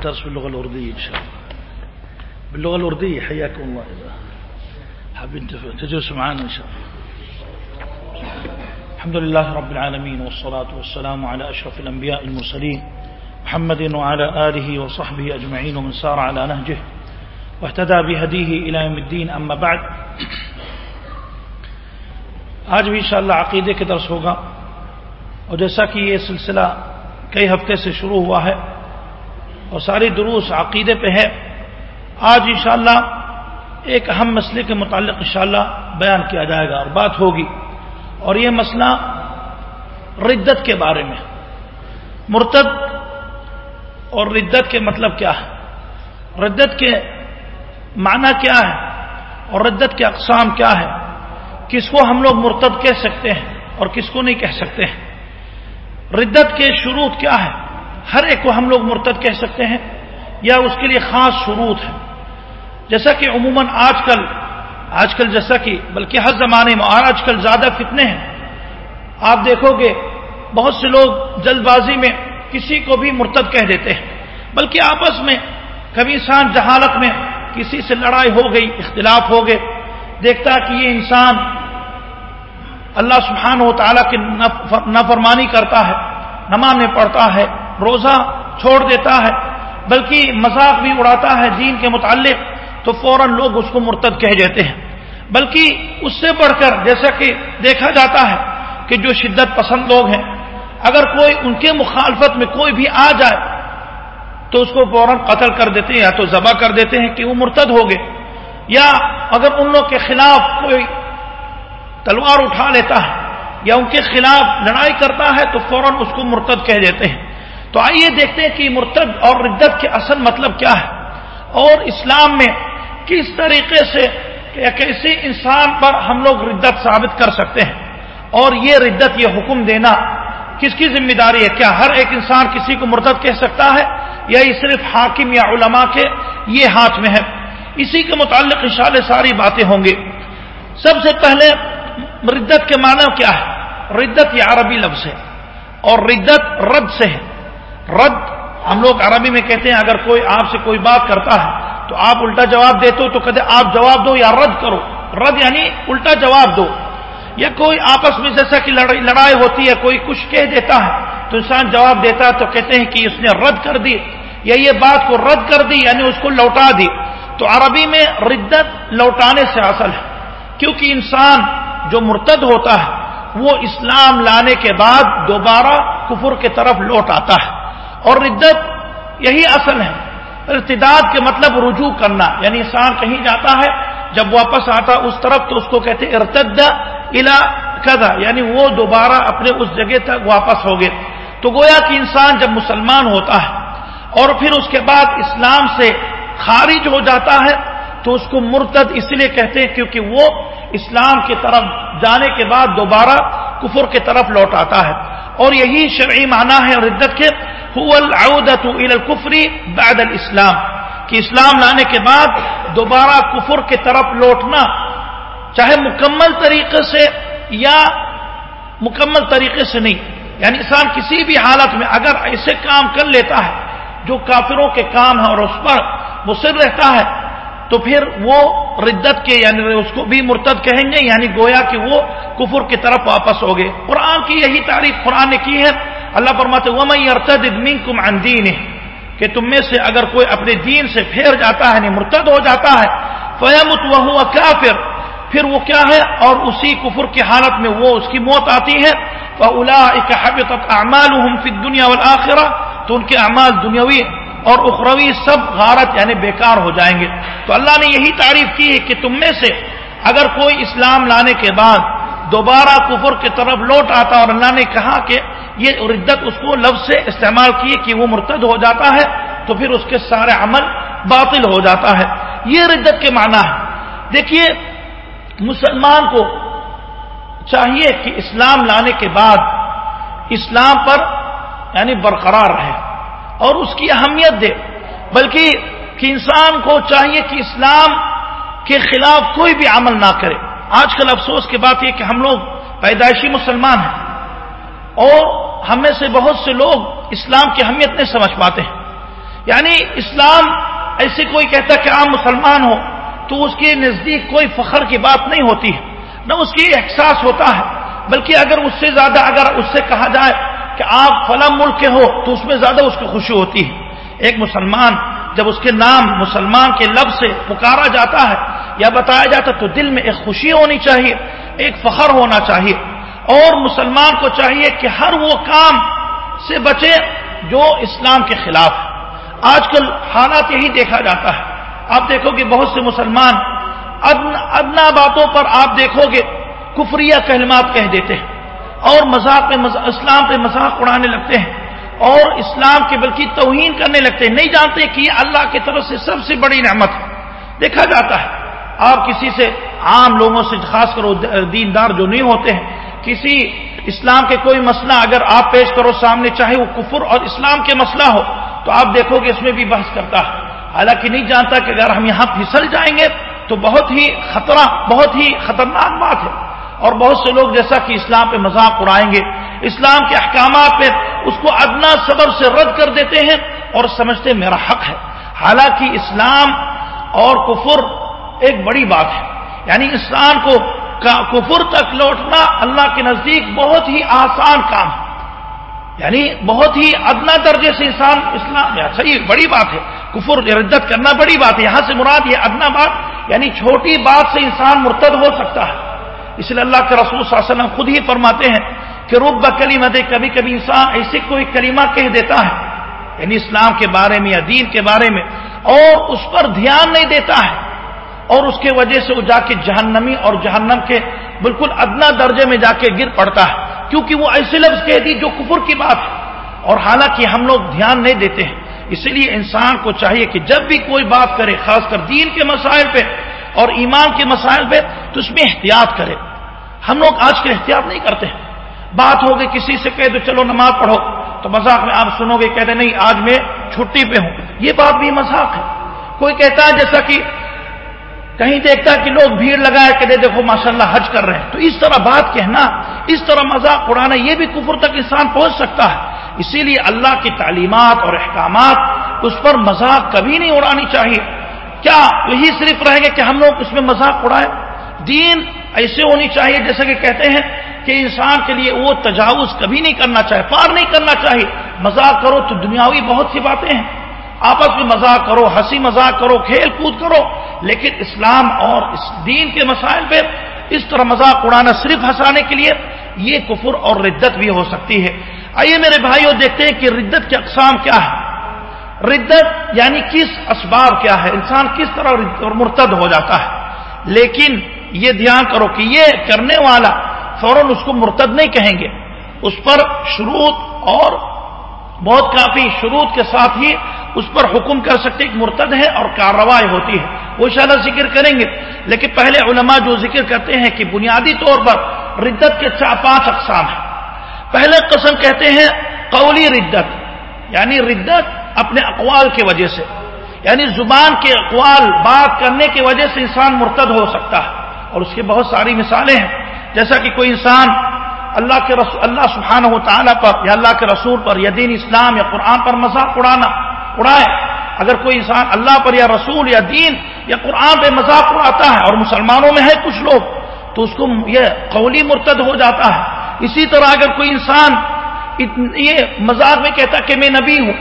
الدرس باللغة الأردية إن شاء الله. باللغة الأردية، حياكم الله إذا. حابين تجلسوا معنا إن شاء الله. الحمد لله رب العالمين، والصلاة والسلام على أشرف الأنبياء المرسلين محمد وعلى آله وصحبه أجمعين ومن سار على نهجه واهتدى بهديه إلى يوم الدين. أما بعد، آج بھی انشاءاللہ عقیدے کے درس ہوگا اور جیسا کہ یہ سلسلہ کئی ہفتے سے شروع ہوا ہے اور ساری دروس عقیدے پہ ہے۔ آج انشاءاللہ ایک اہم مسئلے کے متعلق انشاءاللہ بیان کیا جائے گا اور بات ہوگی۔ اور یہ مسئلہ ردت کے بارے میں۔ مرتد اور ردت کے مطلب کیا ہے؟ ردت کے معنی کیا ہے؟ اور ردت کے اقسام کیا ہے کس کو ہم لوگ مرتد کہہ سکتے ہیں اور کس کو نہیں کہہ سکتے ہیں؟ ردت کے شروط کیا ہے ہر ایک کو ہم لوگ مرتد کہہ سکتے ہیں یا اس کے لیے خاص شروط ہے جیسا کہ عموماً آج کل آج کل جیسا کہ، بلکہ ہر زمانے میں اور آج کل زیادہ فتنے ہیں۔ آپ دیکھو گے، بہت سے لوگ جلد بازی میں کسی کو بھی مرتد کہہ دیتے ہیں۔ بلکہ آپس میں، کبھی انسان جہالت میں کسی سے لڑائی ہو گئی، اختلاف ہو گئے، دیکھتا کہ یہ انسان اللہ سبحانہ و تعالیٰ کی نافرمانی کرتا ہے، نماز میں پڑھتا ہے روزہ چھوڑ دیتا ہے، بلکہ مذاق بھی اڑاتا ہے دین کے متعلق، تو فوراً لوگ اس کو مرتد کہہ دیتے ہیں۔ بلکہ اس سے بڑھ کر جیسا کہ دیکھا جاتا ہے کہ جو شدت پسند لوگ ہیں، اگر کوئی ان کے مخالفت میں کوئی بھی آ جائے، تو اس کو فوراً قتل کر دیتے ہیں یا تو ذبح کر دیتے ہیں کہ وہ مرتد ہو گئے۔ یا اگر ان لوگ کے خلاف کوئی تلوار اٹھا لیتا ہے یا ان کے خلاف لڑائی کرتا ہے، تو فوراً اس کو مرتد کہہ دیتے ہیں۔ تو آئیے دیکھتے ہیں کہ مرتد اور ردت کے اصل مطلب کیا ہے اور اسلام میں کس طریقے سے ایک ایسے انسان پر ہم لوگ ردت ثابت کر سکتے ہیں اور یہ ردت یہ حکم دینا کس کی ذمہ داری ہے؟ کیا ہر ایک انسان کسی کو مرتد کہہ سکتا ہے یا یہ صرف حاکم یا علماء کے یہ ہاتھ میں ہے؟ اسی کے متعلق انشاءاللہ ساری باتیں ہوں گی۔ سب سے پہلے ردت کے معنی کیا ہے؟ ردت یہ عربی لفظ ہے اور ردت رد سے ہے۔ رد ہم لوگ عربی میں کہتے ہیں اگر کوئی آپ سے کوئی بات کرتا ہے تو آپ الٹا جواب دیتے ہو تو کہتے آپ جواب دو یا رد کرو۔ رد یعنی الٹا جواب دو۔ یا کوئی آپس میں جیسا کہ لڑائی ہوتی ہے، کوئی کچھ کہہ دیتا ہے تو انسان جواب دیتا ہے تو کہتے ہیں کہ اس نے رد کر دی۔ یا یہ بات کو رد کر دی یعنی اس کو لوٹا دی۔ تو عربی میں ردت لوٹانے سے اصل ہے۔ کیونکہ انسان جو مرتد ہوتا ہے، وہ اسلام لانے کے بعد دوبارہ کفر کے طرف لوٹ آتا ہے۔ اور ردت یہی اصل ہے۔ ارتداد کے مطلب رجوع کرنا یعنی انسان کہیں جاتا ہے، جب واپس آتا اس طرف تو اس کو کہتے ارتد الا کدا یعنی وہ دوبارہ اپنے اس جگہ تک واپس ہو گئے تو گویا کہ انسان جب مسلمان ہوتا ہے اور پھر اس کے بعد اسلام سے خارج ہو جاتا ہے، تو اس کو مرتد اس لیے کہتے ہیں کیونکہ وہ اسلام کی طرف جانے کے بعد دوبارہ کفر کی طرف لوٹ آتا ہے۔ اور یہی شرعی معنی ہے ردت کے الکفری بعد الاسلام کہ اسلام لانے کے بعد دوبارہ کفر کی طرف لوٹنا، چاہے مکمل طریقے سے یا مکمل طریقے سے نہیں۔ یعنی انسان کسی بھی حالت میں اگر ایسے کام کر لیتا ہے جو کافروں کے کام ہے اور اس پر مصر رہتا ہے، تو پھر وہ ردت کے یعنی اس کو بھی مرتد کہیں گے یعنی گویا کہ وہ کفر کی طرف واپس ہو گئے۔ قرآن کی یہی تعریف قرآن نے کی ہے۔ اللہ فرماتے ومن ارتد منکم عن دینه کہ تم میں سے اگر کوئی اپنے دین سے پھیر جاتا ہے یعنی مرتد ہو جاتا ہے فیمت وهو کافر پھر وہ کیا ہے؟ اور اسی کفر کی حالت میں وہ اس کی موت آتی ہے۔ فاولئک حبطت اعمالهم فی الدنيا والآخرہ تو ان کے اعمال دنیاوی اور اخروی سب غارت یعنی بیکار ہو جائیں گے۔ تو اللہ نے یہی تعریف کی ہے کہ تم میں سے اگر کوئی اسلام لانے کے بعد دوبارہ کفر کی طرف لوٹ آتا اور اللہ نے کہا کہ یہ ردت اس کو لفظ سے استعمال کیے کہ وہ مرتد ہو جاتا ہے، تو پھر اس کے سارے عمل باطل ہو جاتا ہے۔ یہ ردت کے معنی ہے دیکھیے، مسلمان کو چاہیے کہ اسلام لانے کے بعد اسلام پر یعنی برقرار رہے۔ اور اس کی اہمیت دے۔ بلکہ کہ انسان کو چاہیے کہ اسلام کے خلاف کوئی بھی عمل نہ کرے۔ آج کل افسوس کی بات یہ کہ ہم لوگ پیدائشی مسلمان ہیں۔ اور ہمیں سے بہت سے لوگ اسلام کی اہمیت نہیں سمجھ پاتے ہیں۔ یعنی اسلام ایسے کوئی کہتا کہ عام مسلمان ہو تو اس کے نزدیک کوئی فخر کی بات نہیں ہوتی ہے، نہ اس کی احساس ہوتا ہے۔ بلکہ اگر اس سے زیادہ اگر اس سے کہا جائے کہ آپ فلاں ملک کے ہو تو اس میں زیادہ اس کی خوشی ہوتی ہے۔ ایک مسلمان جب اس کے نام مسلمان کے لفظ سے پکارا جاتا ہے یا بتایا جاتا تو دل میں ایک خوشی ہونی چاہیے، ایک فخر ہونا چاہیے۔ اور مسلمان کو چاہیے کہ ہر وہ کام سے بچے جو اسلام کے خلاف۔ ہے آج کل حالات یہی دیکھا جاتا ہے۔ آپ دیکھو گے بہت سے مسلمان ادنا باتوں پر آپ دیکھو گے، کفریہ کلمات کہہ دیتے ہیں۔ اور مذاق پہ اسلام پہ مذاق اڑانے لگتے ہیں اور اسلام کے بلکہ توہین کرنے لگتے ہیں نہیں جانتے کہ یہ اللہ کی طرف سے سب سے بڑی نعمت ہے۔ دیکھا جاتا ہے، آپ کسی سے عام لوگوں سے خاص کرو، دیندار جو نہیں ہوتے ہیں، کسی اسلام کے کوئی مسئلہ اگر آپ پیش کرو سامنے، چاہے وہ کفر اور اسلام کے مسئلہ ہو، تو آپ دیکھو گے اس میں بھی بحث کرتا ہے۔ حالانکہ نہیں جانتا کہ اگر ہم یہاں پھسل جائیں گے تو بہت ہی خطرہ، بہت ہی خطرناک بات ہے۔ اور بہت سے لوگ جیسا کہ اسلام پہ مذاق اڑائیں گے، اسلام کے احکامات پہ اس کو ادنا صبر سے رد کر دیتے ہیں اور سمجھتے میرا حق ہے۔ حالانکہ اسلام اور کفر ایک بڑی بات ہے۔ یعنی انسان کو کفر تک لوٹنا اللہ کے نزدیک بہت ہی آسان کام ہے۔ یعنی بہت ہی ادنا درجے سے انسان اسلام اچھا، صحیح بڑی بات ہے۔ کفر ردت کرنا بڑی بات ہے۔ یہاں سے مراد یہ ادنا بات یعنی چھوٹی بات سے انسان مرتد ہو سکتا ہے۔ اس لیے اللہ کے رسول صلی اللہ علیہ وسلم خود ہی فرماتے ہیں کہ رب کلیمت کبھی کبھی انسان ایسے کوئی کلمہ کہہ دیتا ہے یعنی اسلام کے بارے میں یا دین کے بارے میں، اور اس پر دھیان نہیں دیتا ہے۔ اور اس کے وجہ سے وہ جا کے جہنمی اور جہنم کے بالکل ادنا درجے میں جا کے گر پڑتا ہے۔ کیونکہ وہ ایسے لفظ کہہ دی جو کفر کی بات ہے۔ اور حالانکہ ہم لوگ دھیان نہیں دیتے ہیں۔ اسی لیے انسان کو چاہیے کہ جب بھی کوئی بات کرے، خاص کر دین کے مسائل پہ اور ایمان کے مسائل پہ، تو اس میں احتیاط کرے۔ ہم لوگ آج کے احتیاط نہیں کرتے ہیں۔ بات ہو گئی کسی سے کہہ دو چلو نماز پڑھو۔ تو مذاق میں آپ سنو گے کہتے نہیں، آج میں چھٹی پہ ہوں۔ یہ بات بھی مذاق ہے۔ کوئی کہتا ہے جیسا کہ کہیں دیکھتا ہے کہ لوگ بھیڑ لگائے کہ دے دیکھو ماشاء اللہ حج کر رہے ہیں۔ تو اس طرح بات کہنا، اس طرح مذاق اڑانا، یہ بھی کفر تک انسان پہنچ سکتا ہے۔ اسی لیے اللہ کی تعلیمات اور احکامات اس پر مذاق کبھی نہیں اڑانی چاہیے۔ کیا یہی صرف رہے گا کہ ہم لوگ اس میں مذاق اڑائے دین ایسے ہونی چاہیے جیسے کہ کہتے ہیں کہ انسان کے لیے وہ تجاوز کبھی نہیں کرنا چاہیے پار نہیں کرنا چاہیے۔ مذاق کرو تو دنیاوی بہت سی باتیں ہیں۔ آپس میں مذاق کرو، ہنسی مذاق کرو، کھیل کود کرو، لیکن اسلام اور اس دین کے مسائل پہ اس طرح مذاق اڑانا صرف ہنسانے کے لیے یہ کفر اور ردت بھی ہو سکتی ہے۔ آئیے میرے بھائیوں دیکھتے ہیں کہ ردت کے اقسام کیا ہے ردت یعنی کس اسباب کیا ہے؟ انسان کس طرح مرتد ہو جاتا ہے۔ لیکن یہ دھیان کرو کہ یہ کرنے والا فوراً اس کو مرتد نہیں کہیں گے۔ اس پر شروط اور بہت کافی شروط کے ساتھ ہی اس پر حکم کر سکتے ایک مرتد ہے اور کارروائی ہوتی ہے۔ وہ شاید ذکر کریں گے۔ لیکن پہلے علماء جو ذکر کرتے ہیں کہ بنیادی طور پر ردت کے چار پانچ اقسام ہیں۔ پہلے قسم کہتے ہیں قولی ردت یعنی ردت اپنے اقوال کی وجہ سے یعنی زبان کے اقوال بات کرنے کی وجہ سے انسان مرتد ہو سکتا ہے۔ اور اس کی بہت ساری مثالیں ہیں۔ جیسا کہ کوئی انسان اللہ کے رسول اللہ سبحانہ و تعالیٰ پر یا اللہ کے رسول پر یا دین اسلام یا قرآن پر مذاق اڑانا اڑائے۔ اگر کوئی انسان اللہ پر یا رسول یا دین یا قرآن پہ مذاق اڑاتا ہے اور مسلمانوں میں ہے کچھ لوگ، تو اس کو یہ قولی مرتد ہو جاتا ہے۔ اسی طرح اگر کوئی انسان یہ مذاق میں کہتا کہ میں نبی ہوں،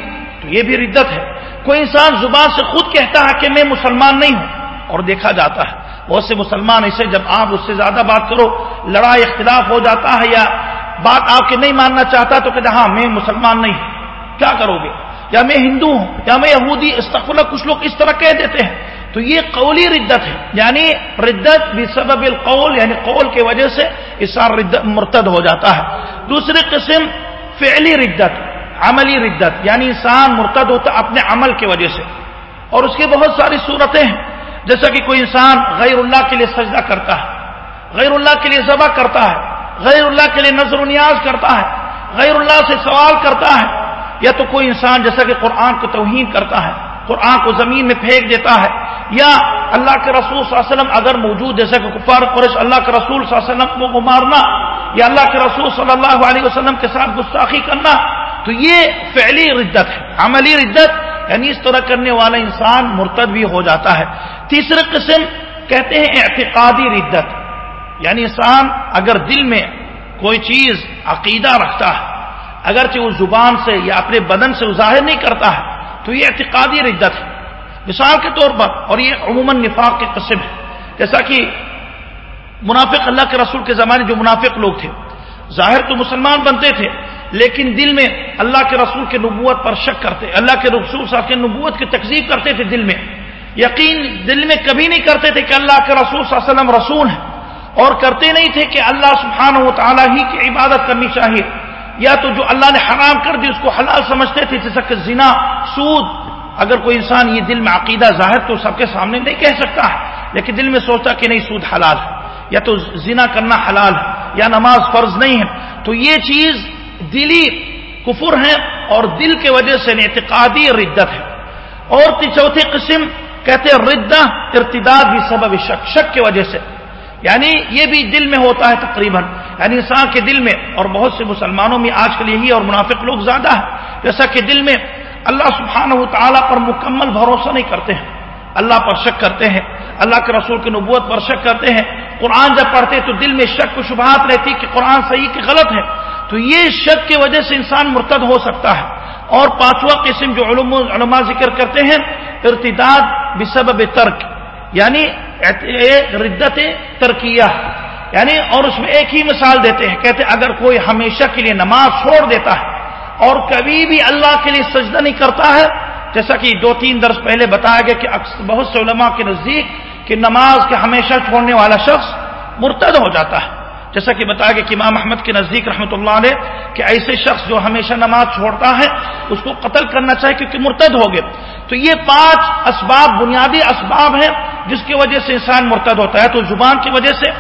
تو یہ بھی ردت ہے۔ کوئی انسان زبان سے خود کہتا ہے کہ میں مسلمان نہیں ہوں اور دیکھا جاتا ہے۔ بہت سے مسلمان اسے جب آپ اس سے زیادہ بات کرو، لڑائی اختلاف ہو جاتا ہے یا بات آپ کے نہیں ماننا چاہتا تو کہتے ہاں میں مسلمان نہیں کیا کرو گے؟ یا میں ہندو ہوں، یا میں یہودی استقبل کچھ لوگ اس طرح کہہ دیتے ہیں۔ تو یہ قولی ردت ہے۔ یعنی ردت بھی سبب القول یعنی قول کی وجہ سے اسار ردت مرتد ہو جاتا ہے۔ دوسری قسم، فعلی ردت، عملی ردت یعنی انسان مرتد ہوتا اپنے عمل کی وجہ سے۔ اور اس کی بہت ساری صورتیں ہیں۔ جیسا کہ کوئی انسان غیر اللہ کے لیے سجدہ کرتا ہے، غیر اللہ کے لیے ذبح کرتا ہے، غیر اللہ کے لیے نظر و نیاز کرتا ہے، غیر اللہ سے سوال کرتا ہے، یا تو کوئی انسان جیسا کہ قرآن کو توہین کرتا ہے، قرآن کو زمین میں پھینک دیتا ہے، یا اللہ کے رسول صلی اللہ علیہ وسلم اگر موجود جیسا کہ کفار قریش اللہ کے رسول صلی اللہ علیہ وسلم کو مارنا، یا اللہ کے رسول صلی اللہ علیہ وسلم کے ساتھ گستاخی کرنا، تو یہ فعلی ردت ہے، عملی ردت یعنی اس طرح کرنے والا انسان مرتد بھی ہو جاتا ہے۔ تیسری قسم کہتے ہیں اعتقادی ردت۔ یعنی انسان اگر دل میں کوئی چیز عقیدہ رکھتا ہے، اگرچہ وہ زبان سے یا اپنے بدن سے ظاہر نہیں کرتا ہے، تو یہ اعتقادی ردت ہے۔ مثال کے طور پر، اور یہ عموماً نفاق کی قسم ہے جیسا کہ منافق اللہ کے رسول کے زمانے جو منافق لوگ تھے، ظاہر تو مسلمان بنتے تھے، لیکن دل میں اللہ کے رسول کے نبوت پر شک کرتے، اللہ کے رسول صاحب کے نبوت کی تقزیب کرتے تھے دل میں۔ یقین دل میں کبھی نہیں کرتے تھے کہ اللہ کے رسول صلی اللہ علیہ وسلم رسول ہے اور کرتے نہیں تھے کہ اللہ سبحانہ و تعالیٰ ہی کی عبادت کرنی چاہیے۔ یا تو جو اللہ نے حرام کر دی اس کو حلال سمجھتے تھے، جیسا کہ زنا، سود۔ اگر کوئی انسان یہ دل میں عقیدہ ظاہر تو سب کے سامنے نہیں کہہ سکتا ہے، لیکن دل میں سوچتا کہ نہیں، سود حلال ہے۔ یا تو زنا کرنا حلال ہے، یا نماز فرض نہیں ہے۔ تو یہ چیز دلی کفر ہے اور دل کے وجہ سے یعنی اعتقادی ردت ہے۔ اور چوتھی قسم کہتے ردہ ارتداد بھی سبب شک شک کی وجہ سے۔ یعنی یہ بھی دل میں ہوتا ہے تقریباً۔ یعنی انسان کے دل میں، اور بہت سے مسلمانوں میں آج کل یہی اور منافق لوگ زیادہ ہیں۔ جیسا کہ دل میں اللہ سبحانہ و تعالیٰ پر مکمل بھروسہ نہیں کرتے ہیں۔ اللہ پر شک کرتے ہیں۔ اللہ کے رسول کی نبوت پر شک کرتے ہیں۔ قرآن جب پڑھتے تو دل میں شک و شبہات رہتی کہ قرآن صحیح کہ غلط ہے۔ تو یہ شک کی وجہ سے انسان مرتد ہو سکتا ہے۔ اور پانچواں قسم جو علم علماء ذکر کرتے ہیں، ارتداد بسبب ترک یعنی ردت ترکیہ یعنی اور اس میں ایک ہی مثال دیتے ہیں، کہتے اگر کوئی ہمیشہ کے لیے نماز چھوڑ دیتا ہے اور کبھی بھی اللہ کے لیے سجدہ نہیں کرتا ہے، جیسا کہ دو تین درس پہلے بتایا گیا کہ بہت سے علماء کے نزدیک کہ نماز کے ہمیشہ چھوڑنے والا شخص مرتد ہو جاتا ہے۔ جیسا کہ بتایا گیا کہ امام احمد کے نزدیک رحمۃ اللہ علیہ کہ ایسے شخص جو ہمیشہ نماز چھوڑتا ہے، اس کو قتل کرنا چاہیے کیونکہ مرتد ہو گئے۔ تو یہ پانچ اسباب، بنیادی اسباب ہیں جس کی وجہ سے انسان مرتد ہوتا ہے۔ تو زبان کی وجہ سے،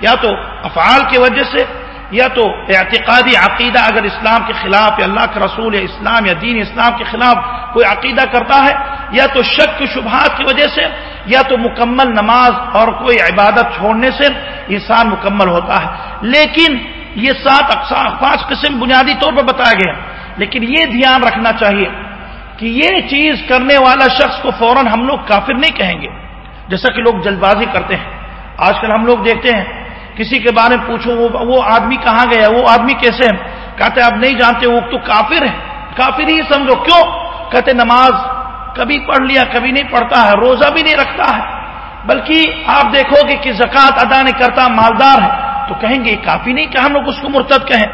یا تو افعال کی وجہ سے یا تو اعتقادی عقیدہ اگر اسلام کے خلاف یا اللہ کے رسول یا اسلام یا دین اسلام کے خلاف کوئی عقیدہ کرتا ہے، یا تو شک کی شبہات کی وجہ سے، یا تو مکمل نماز اور کوئی عبادت چھوڑنے سے انسان مکمل ہوتا ہے۔ لیکن یہ سات اقسام، پانچ قسم بنیادی طور پر بتایا گیا۔ لیکن یہ دھیان رکھنا چاہیے کہ یہ چیز کرنے والا شخص کو فوراً ہم لوگ کافر نہیں کہیں گے۔ جیسا کہ لوگ جلد بازی کرتے ہیں۔ آج کل ہم لوگ دیکھتے ہیں کسی کے بارے میں پوچھو، وہ آدمی کہاں گیا، وہ آدمی کیسے ہے کہتے آپ نہیں جانتے، وہ تو کافر ہے کافر ہی سمجھو کیوں؟ کہتے نماز کبھی پڑھ لیا، کبھی نہیں پڑھتا ہے، روزہ بھی نہیں رکھتا ہے۔ بلکہ آپ دیکھو گے کہ زکوٰۃ ادا نہیں کرتا، مالدار ہے۔ تو کہیں گے، کافی نہیں کہ ہم لوگ اس کو مرتد کہیں۔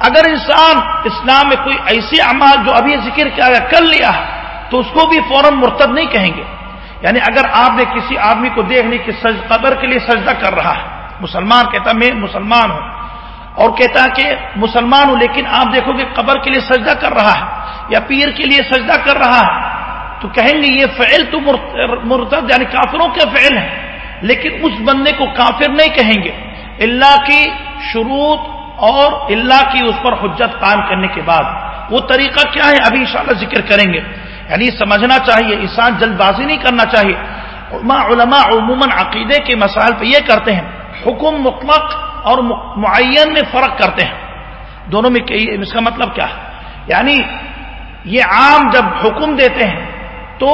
اگر انسان اسلام میں کوئی ایسی عمال جو ابھی ذکر کیا گیا، کر لیا ہے، تو اس کو بھی فوراً مرتد نہیں کہیں گے۔ یعنی اگر آپ نے کسی آدمی کو دیکھ لی کہ قبر کے لیے سجدہ کر رہا ہے مسلمان کہتا میں مسلمان ہوں۔ اور کہتا کہ مسلمان ہوں لیکن آپ دیکھو گے قبر کے لیے سجدہ کر رہا ہے یا پیر کے لیے سجدہ کر رہا ہے۔ تو کہیں گے یہ فعل تو مرتد یعنی کافروں کے فعل ہے لیکن اس بندے کو کافر نہیں کہیں گے۔ اللہ کی شروط اور اللہ کی اس پر حجت قائم کرنے کے بعد۔ وہ طریقہ کیا ہے؟ ابھی انشاءاللہ ذکر کریں گے۔ یعنی سمجھنا چاہیے، انسان جلد بازی نہیں کرنا چاہیے۔ علماء عموماً عقیدے کے مسائل پہ یہ کرتے ہیں۔ حکم مطلق اور معین میں فرق کرتے ہیں۔ دونوں میں اس کا مطلب کیا ہے؟ یعنی یہ عام جب حکم دیتے ہیں تو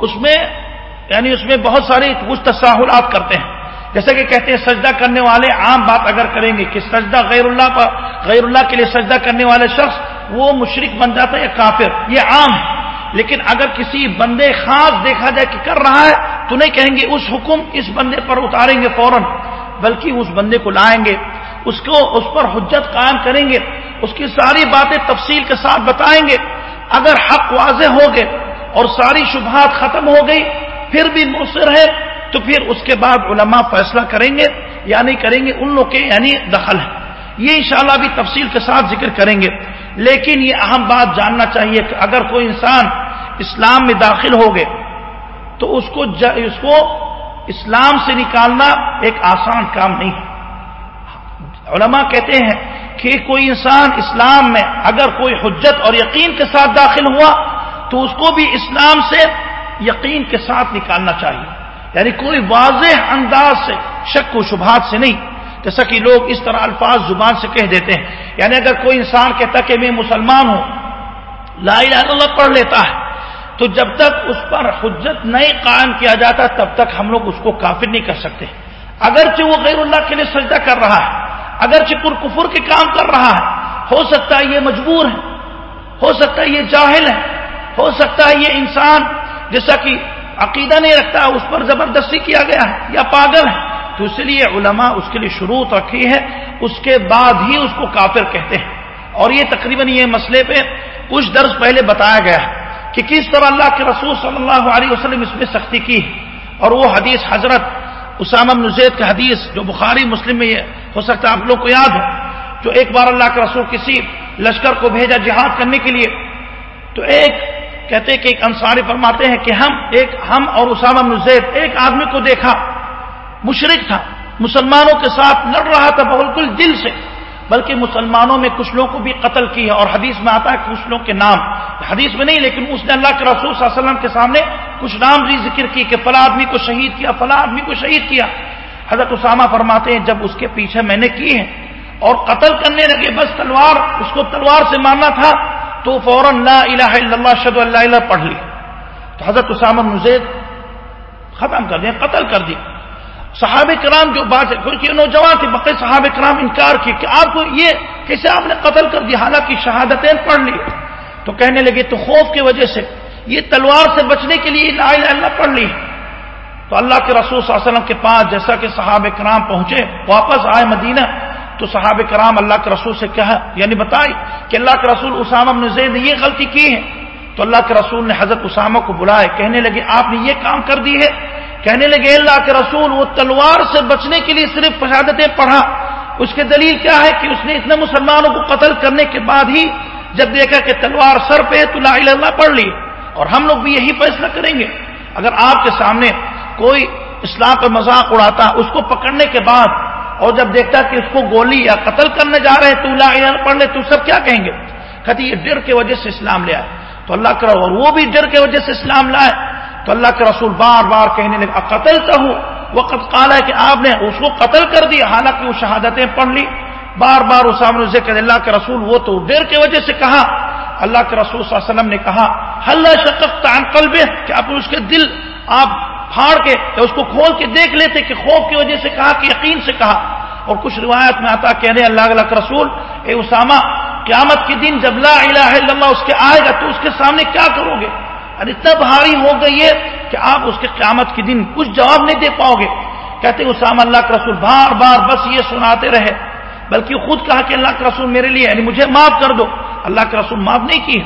اس میں یعنی اس میں بہت ساری کچھ تساہلات کرتے ہیں۔ جیسے کہ کہتے ہیں سجدہ کرنے والے عام بات اگر کریں گے کہ سجدہ غیر اللہ پر غیر اللہ کے لیے سجدہ کرنے والے شخص وہ مشرق بن جاتا ہے یا کافر، یہ عام ہے۔ لیکن اگر کسی بندے خاص دیکھا جائے کہ کر رہا ہے، تو نہیں کہیں گے اس حکم اس بندے پر اتاریں گے فوراً۔ بلکہ اس بندے کو لائیں گے، اس کو اس پر حجت قائم کریں گے، اس کی ساری باتیں تفصیل کے ساتھ بتائیں گے۔ اگر حق واضح ہو گئے اور ساری شبہات ختم ہو گئی، پھر بھی مؤثر ہے، تو پھر اس کے بعد علماء فیصلہ کریں گے یا نہیں کریں گے ان لوگ کے یعنی دخل ہے۔ یہ انشاءاللہ بھی تفصیل کے ساتھ ذکر کریں گے۔ لیکن یہ اہم بات جاننا چاہیے کہ اگر کوئی انسان اسلام میں داخل ہو گئے، تو اس کو اس کو اسلام سے نکالنا ایک آسان کام نہیں ہے۔ علماء کہتے ہیں کہ کوئی انسان اسلام میں اگر کوئی حجت اور یقین کے ساتھ داخل ہوا تو اس کو بھی اسلام سے یقین کے ساتھ نکالنا چاہیے۔ یعنی کوئی واضح انداز سے، شک و شبہات سے نہیں۔ جیسا کہ لوگ اس طرح الفاظ زبان سے کہہ دیتے ہیں۔ یعنی اگر کوئی انسان کہتا کہ میں مسلمان ہوں، لا الہ الا اللہ پڑھ لیتا ہے تو جب تک اس پر حجت نہیں قائم کیا جاتا تب تک ہم لوگ اس کو کافر نہیں کر سکتے۔ اگرچہ وہ غیر اللہ کے لیے سجدہ کر رہا ہے، اگرچہ پر کفر کے کام کر رہا ہے، ہو سکتا ہے یہ مجبور ہے، ہو سکتا ہے یہ جاہل ہے، ہو سکتا ہے یہ انسان جیسا کہ عقیدہ نہیں رکھتا، اس پر زبردستی کیا گیا ہے یا پاگل ہے۔ تو اس لیے علماء اس کے لیے شروع رکھی ہے، اس کے بعد ہی اس کو کافر کہتے ہیں۔ اور یہ تقریباً یہ مسئلے پہ کچھ درس پہلے بتایا گیا ہے۔ کہ کس طرح اللہ کے رسول صلی اللہ علیہ وسلم اس میں سختی کی ہے۔ اور وہ حدیث حضرت اسامہ نزید کا حدیث جو بخاری مسلم میں ہو سکتا ہے آپ لوگ کو یاد ہے جو ایک بار اللہ کے رسول کسی لشکر کو بھیجا جہاد کرنے کے لیے، تو ایک کہتے کہ ایک انصاری فرماتے ہیں کہ ہم ایک، ہم اور اسامہ نزید ایک آدمی کو دیکھا مشرق تھا، مسلمانوں کے ساتھ لڑ رہا تھا بالکل دل سے۔ بلکہ مسلمانوں میں کچھ لوگوں کو بھی قتل کی ہے اور حدیث میں آتا ہے کچھ لوگوں کے نام، حدیث میں نہیں، لیکن اس نے اللہ کے رسول صلی اللہ علیہ وسلم کے سامنے کچھ نام بھی ذکر کی کہ فلاں آدمی کو شہید کیا، فلاں آدمی کو شہید کیا۔ حضرت اسامہ فرماتے ہیں، جب اس کے پیچھے میں نے کی ہے اور قتل کرنے لگے، بس تلوار، اس کو تلوار سے مارنا تھا، تو فوراً لا الہ الا اللہ شد اللہ الہ پڑھ لی۔ تو حضرت اسامہ مزید ختم کر دیا، قتل کر دی صحابہ کرام جو بات ہے، کیونکہ نوجوان تھے، بقی صحابہ کرام انکار کی کہ آپ کو یہ کیسے آپ نے قتل کر دیا حالانکہ شہادتیں پڑھ لی۔ تو کہنے لگے، تو خوف کی وجہ سے یہ تلوار سے بچنے کے لیے لا الہ اللہ پڑھ لی۔ تو اللہ کے رسول صلی اللہ علیہ وسلم کے پاس جیسا کہ صحابہ کرام پہنچے، واپس آئے مدینہ۔ تو صحابہ کرام اللہ کے رسول سے کہا یعنی بتائی کہ اللہ کے رسول اسامہ بن زید نے یہ غلطی کی ہے۔ تو اللہ کے رسول نے حضرت اسامہ کو بلائے، کہنے لگے، آپ نے یہ کام کر دی ہے کہنے لگے، اللہ کے رسول، وہ تلوار سے بچنے کے لیے صرف فشادتیں پڑھا۔ اس کے دلیل کیا ہے کہ اس نے اتنے مسلمانوں کو قتل کرنے کے بعد ہی جب دیکھا کہ تلوار سر پہ تو لا اللہ پڑھ لی۔ اور ہم لوگ بھی یہی فیصلہ کریں گے۔ اگر آپ کے سامنے کوئی اسلام پہ مذاق اڑاتا، اس کو پکڑنے کے بعد اور جب دیکھتا کہ اس کو گولی یا قتل کرنے جا رہے ہیں تو لا اللہ پڑھ لے، تو سب کیا کہیں گے؟ کہتے یہ ڈر کی وجہ سے اسلام لے آئے۔ تو اللہ کرو اور وہ بھی ڈر کی وجہ سے اسلام لائے۔ تو اللہ کے رسول بار بار کہنے لگا قتل کا ہوں وقت کالا ہے کہ آپ نے اس کو قتل کر دیا، حالانکہ وہ شہادتیں پڑھ لی۔ بار بار اس سامنے ذکر اللہ کے رسول وہ تو ڈر کی وجہ سے کہا۔ اللہ کے رسول صلی اللہ علیہ وسلم نے کہا حل شکت عن قلب کہ آپ اس کے دل آپ پھاڑ کے یا اس کو کھول کے دیکھ لیتے کہ خوف کی وجہ سے کہا کہ یقین سے کہا۔ اور کچھ روایت میں آتا کہنے اللہ اللہ کے رسول، اے اسامہ، قیامت کے دن جب لا الہ الا اللہ اس کے آئے گا تو اس کے سامنے کیا کرو گے؟ اور اتنا بھاری ہو گئی ہے کہ آپ اس کے قیامت کے دن کچھ جواب نہیں دے پاؤ گے۔ کہتے اسامہ، اللہ کے رسول بار بار بس یہ سناتے رہے۔ بلکہ خود کہا کہ اللہ کے رسول میرے لیے یعنی مجھے معاف کر دو۔ اللہ کے رسول معاف نہیں کی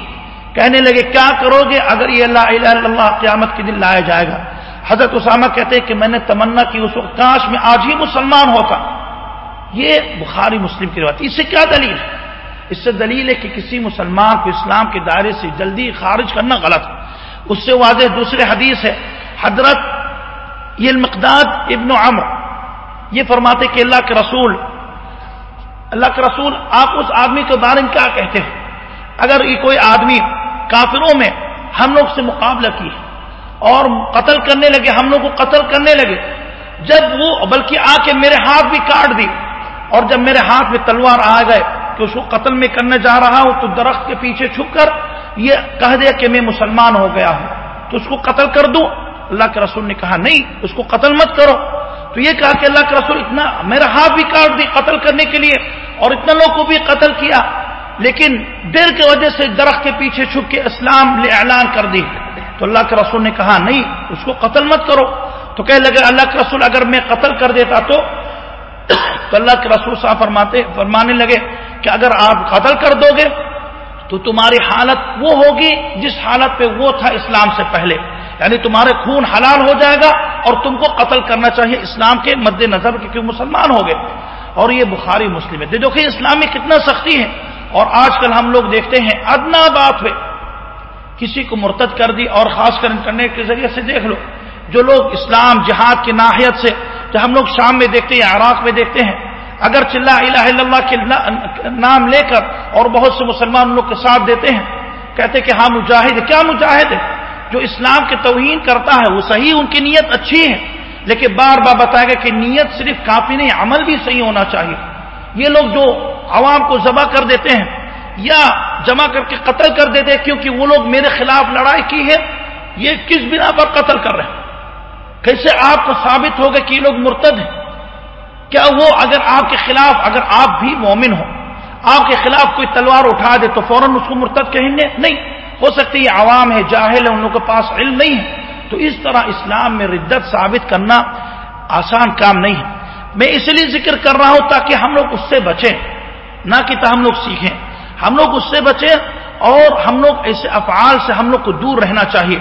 کہنے لگے، کیا کرو گے اگر یہ اللہ الہ الا اللہ قیامت کے دن لایا جائے گا؟ حضرت اسامہ کہتے کہ میں نے تمنا کی اس وقت کاش میں آج ہی مسلمان ہوتا۔ یہ بخاری مسلم کی روایت اس سے کیا دلیل؟ ہے اس سے دلیل ہے کہ کسی مسلمان کو اسلام کے دائرے سے جلدی خارج کرنا غلط۔ ہے اس سے واضح دوسرے حدیث ہے، حضرت یہ المقداد ابن عمر یہ فرماتے کہ اللہ کے رسول، اللہ کے رسول، آپ اس آدمی کے بارے میں کیا کہتے ہیں؟ اگر یہ کوئی آدمی کافروں میں ہم لوگ سے مقابلہ کی اور قتل کرنے لگے، ہم لوگ کو قتل کرنے لگے، جب وہ، بلکہ آ کے میرے ہاتھ بھی کاٹ دی اور جب میرے ہاتھ میں تلوار آ گئے کہ اس کو قتل میں کرنے جا رہا ہوں تو درخت کے پیچھے چھپ کر یہ کہہ دیا کہ میں مسلمان ہو گیا ہوں، تو اس کو قتل کر دوں۔ اللہ کے رسول نے کہا، نہیں، اس کو قتل مت کرو۔ تو یہ کہا کہ اللہ کے رسول اتنا میرا ہاتھ بھی کاٹ دی قتل کرنے کے لیے اور اتنا لوگ کو بھی قتل کیا، لیکن ڈر کی وجہ سے درخت کے پیچھے چھپ کے اسلام لے اعلان کر دی۔ تو اللہ کے رسول نے کہا، نہیں، اس کو قتل مت کرو۔ تو کہنے لگے، اللہ کے رسول، اگر میں قتل کر دیتا تو؟ تو اللہ کے رسول صاحب فرماتے، فرمانے لگے کہ اگر آپ قتل کر دو گے تو تمہاری حالت وہ ہوگی جس حالت پہ وہ تھا اسلام سے پہلے۔ یعنی تمہارے خون حلال ہو جائے گا اور تم کو قتل کرنا چاہیے اسلام کے مد نظر کے کیونکہ مسلمان ہو گئے۔ اور یہ بخاری مسلم ہے۔ دیکھو کہ اسلام میں کتنا سختی ہے۔ اور آج کل ہم لوگ دیکھتے ہیں ادنا بات پہ کسی کو مرتد کر دی اور خاص کر انٹرنیٹ کے ذریعے سے دیکھ لو۔ جو لوگ اسلام جہاد کی ناحیت سے، جو ہم لوگ شام میں دیکھتے ہیں، عراق میں دیکھتے ہیں اگر چلا الہ الا اللہ کے نام لے کر اور بہت سے مسلمان لوگ کے ساتھ دیتے ہیں، کہتے کہ ہاں مجاہد کیا مجاہد ہے؟ جو اسلام کے توہین کرتا ہے، وہ صحیح، ان کی نیت اچھی ہے۔ لیکن بار بار بتایا گیا کہ نیت صرف کافی نہیں، عمل بھی صحیح ہونا چاہیے۔ یہ لوگ جو عوام کو ذبح کر دیتے ہیں یا جمع کر کے قتل کر دیتے ہیں، کیونکہ وہ لوگ میرے خلاف لڑائی کی ہے، یہ کس بنا پر قتل کر رہے ہیں؟ کیسے آپ کو ثابت ہوگا کہ یہ لوگ مرتد ہیں؟ کیا وہ اگر آپ کے خلاف اگر آپ بھی مومن ہو آپ کے خلاف کوئی تلوار اٹھا دے تو فوراً اس کو مرتد کہیں گے؟ نہیں۔ ہو سکتی یہ عوام ہے، جاہل ہے، ان لوگوں کے پاس علم نہیں ہے۔ تو اس طرح اسلام میں ردت ثابت کرنا آسان کام نہیں ہے۔ میں اس لیے ذکر کر رہا ہوں تاکہ ہم لوگ اس سے بچیں۔ نہ کہ ہم لوگ سیکھیں۔ ہم لوگ اس سے بچیں اور ہم لوگ ایسے افعال سے ہم لوگ کو دور رہنا چاہیے۔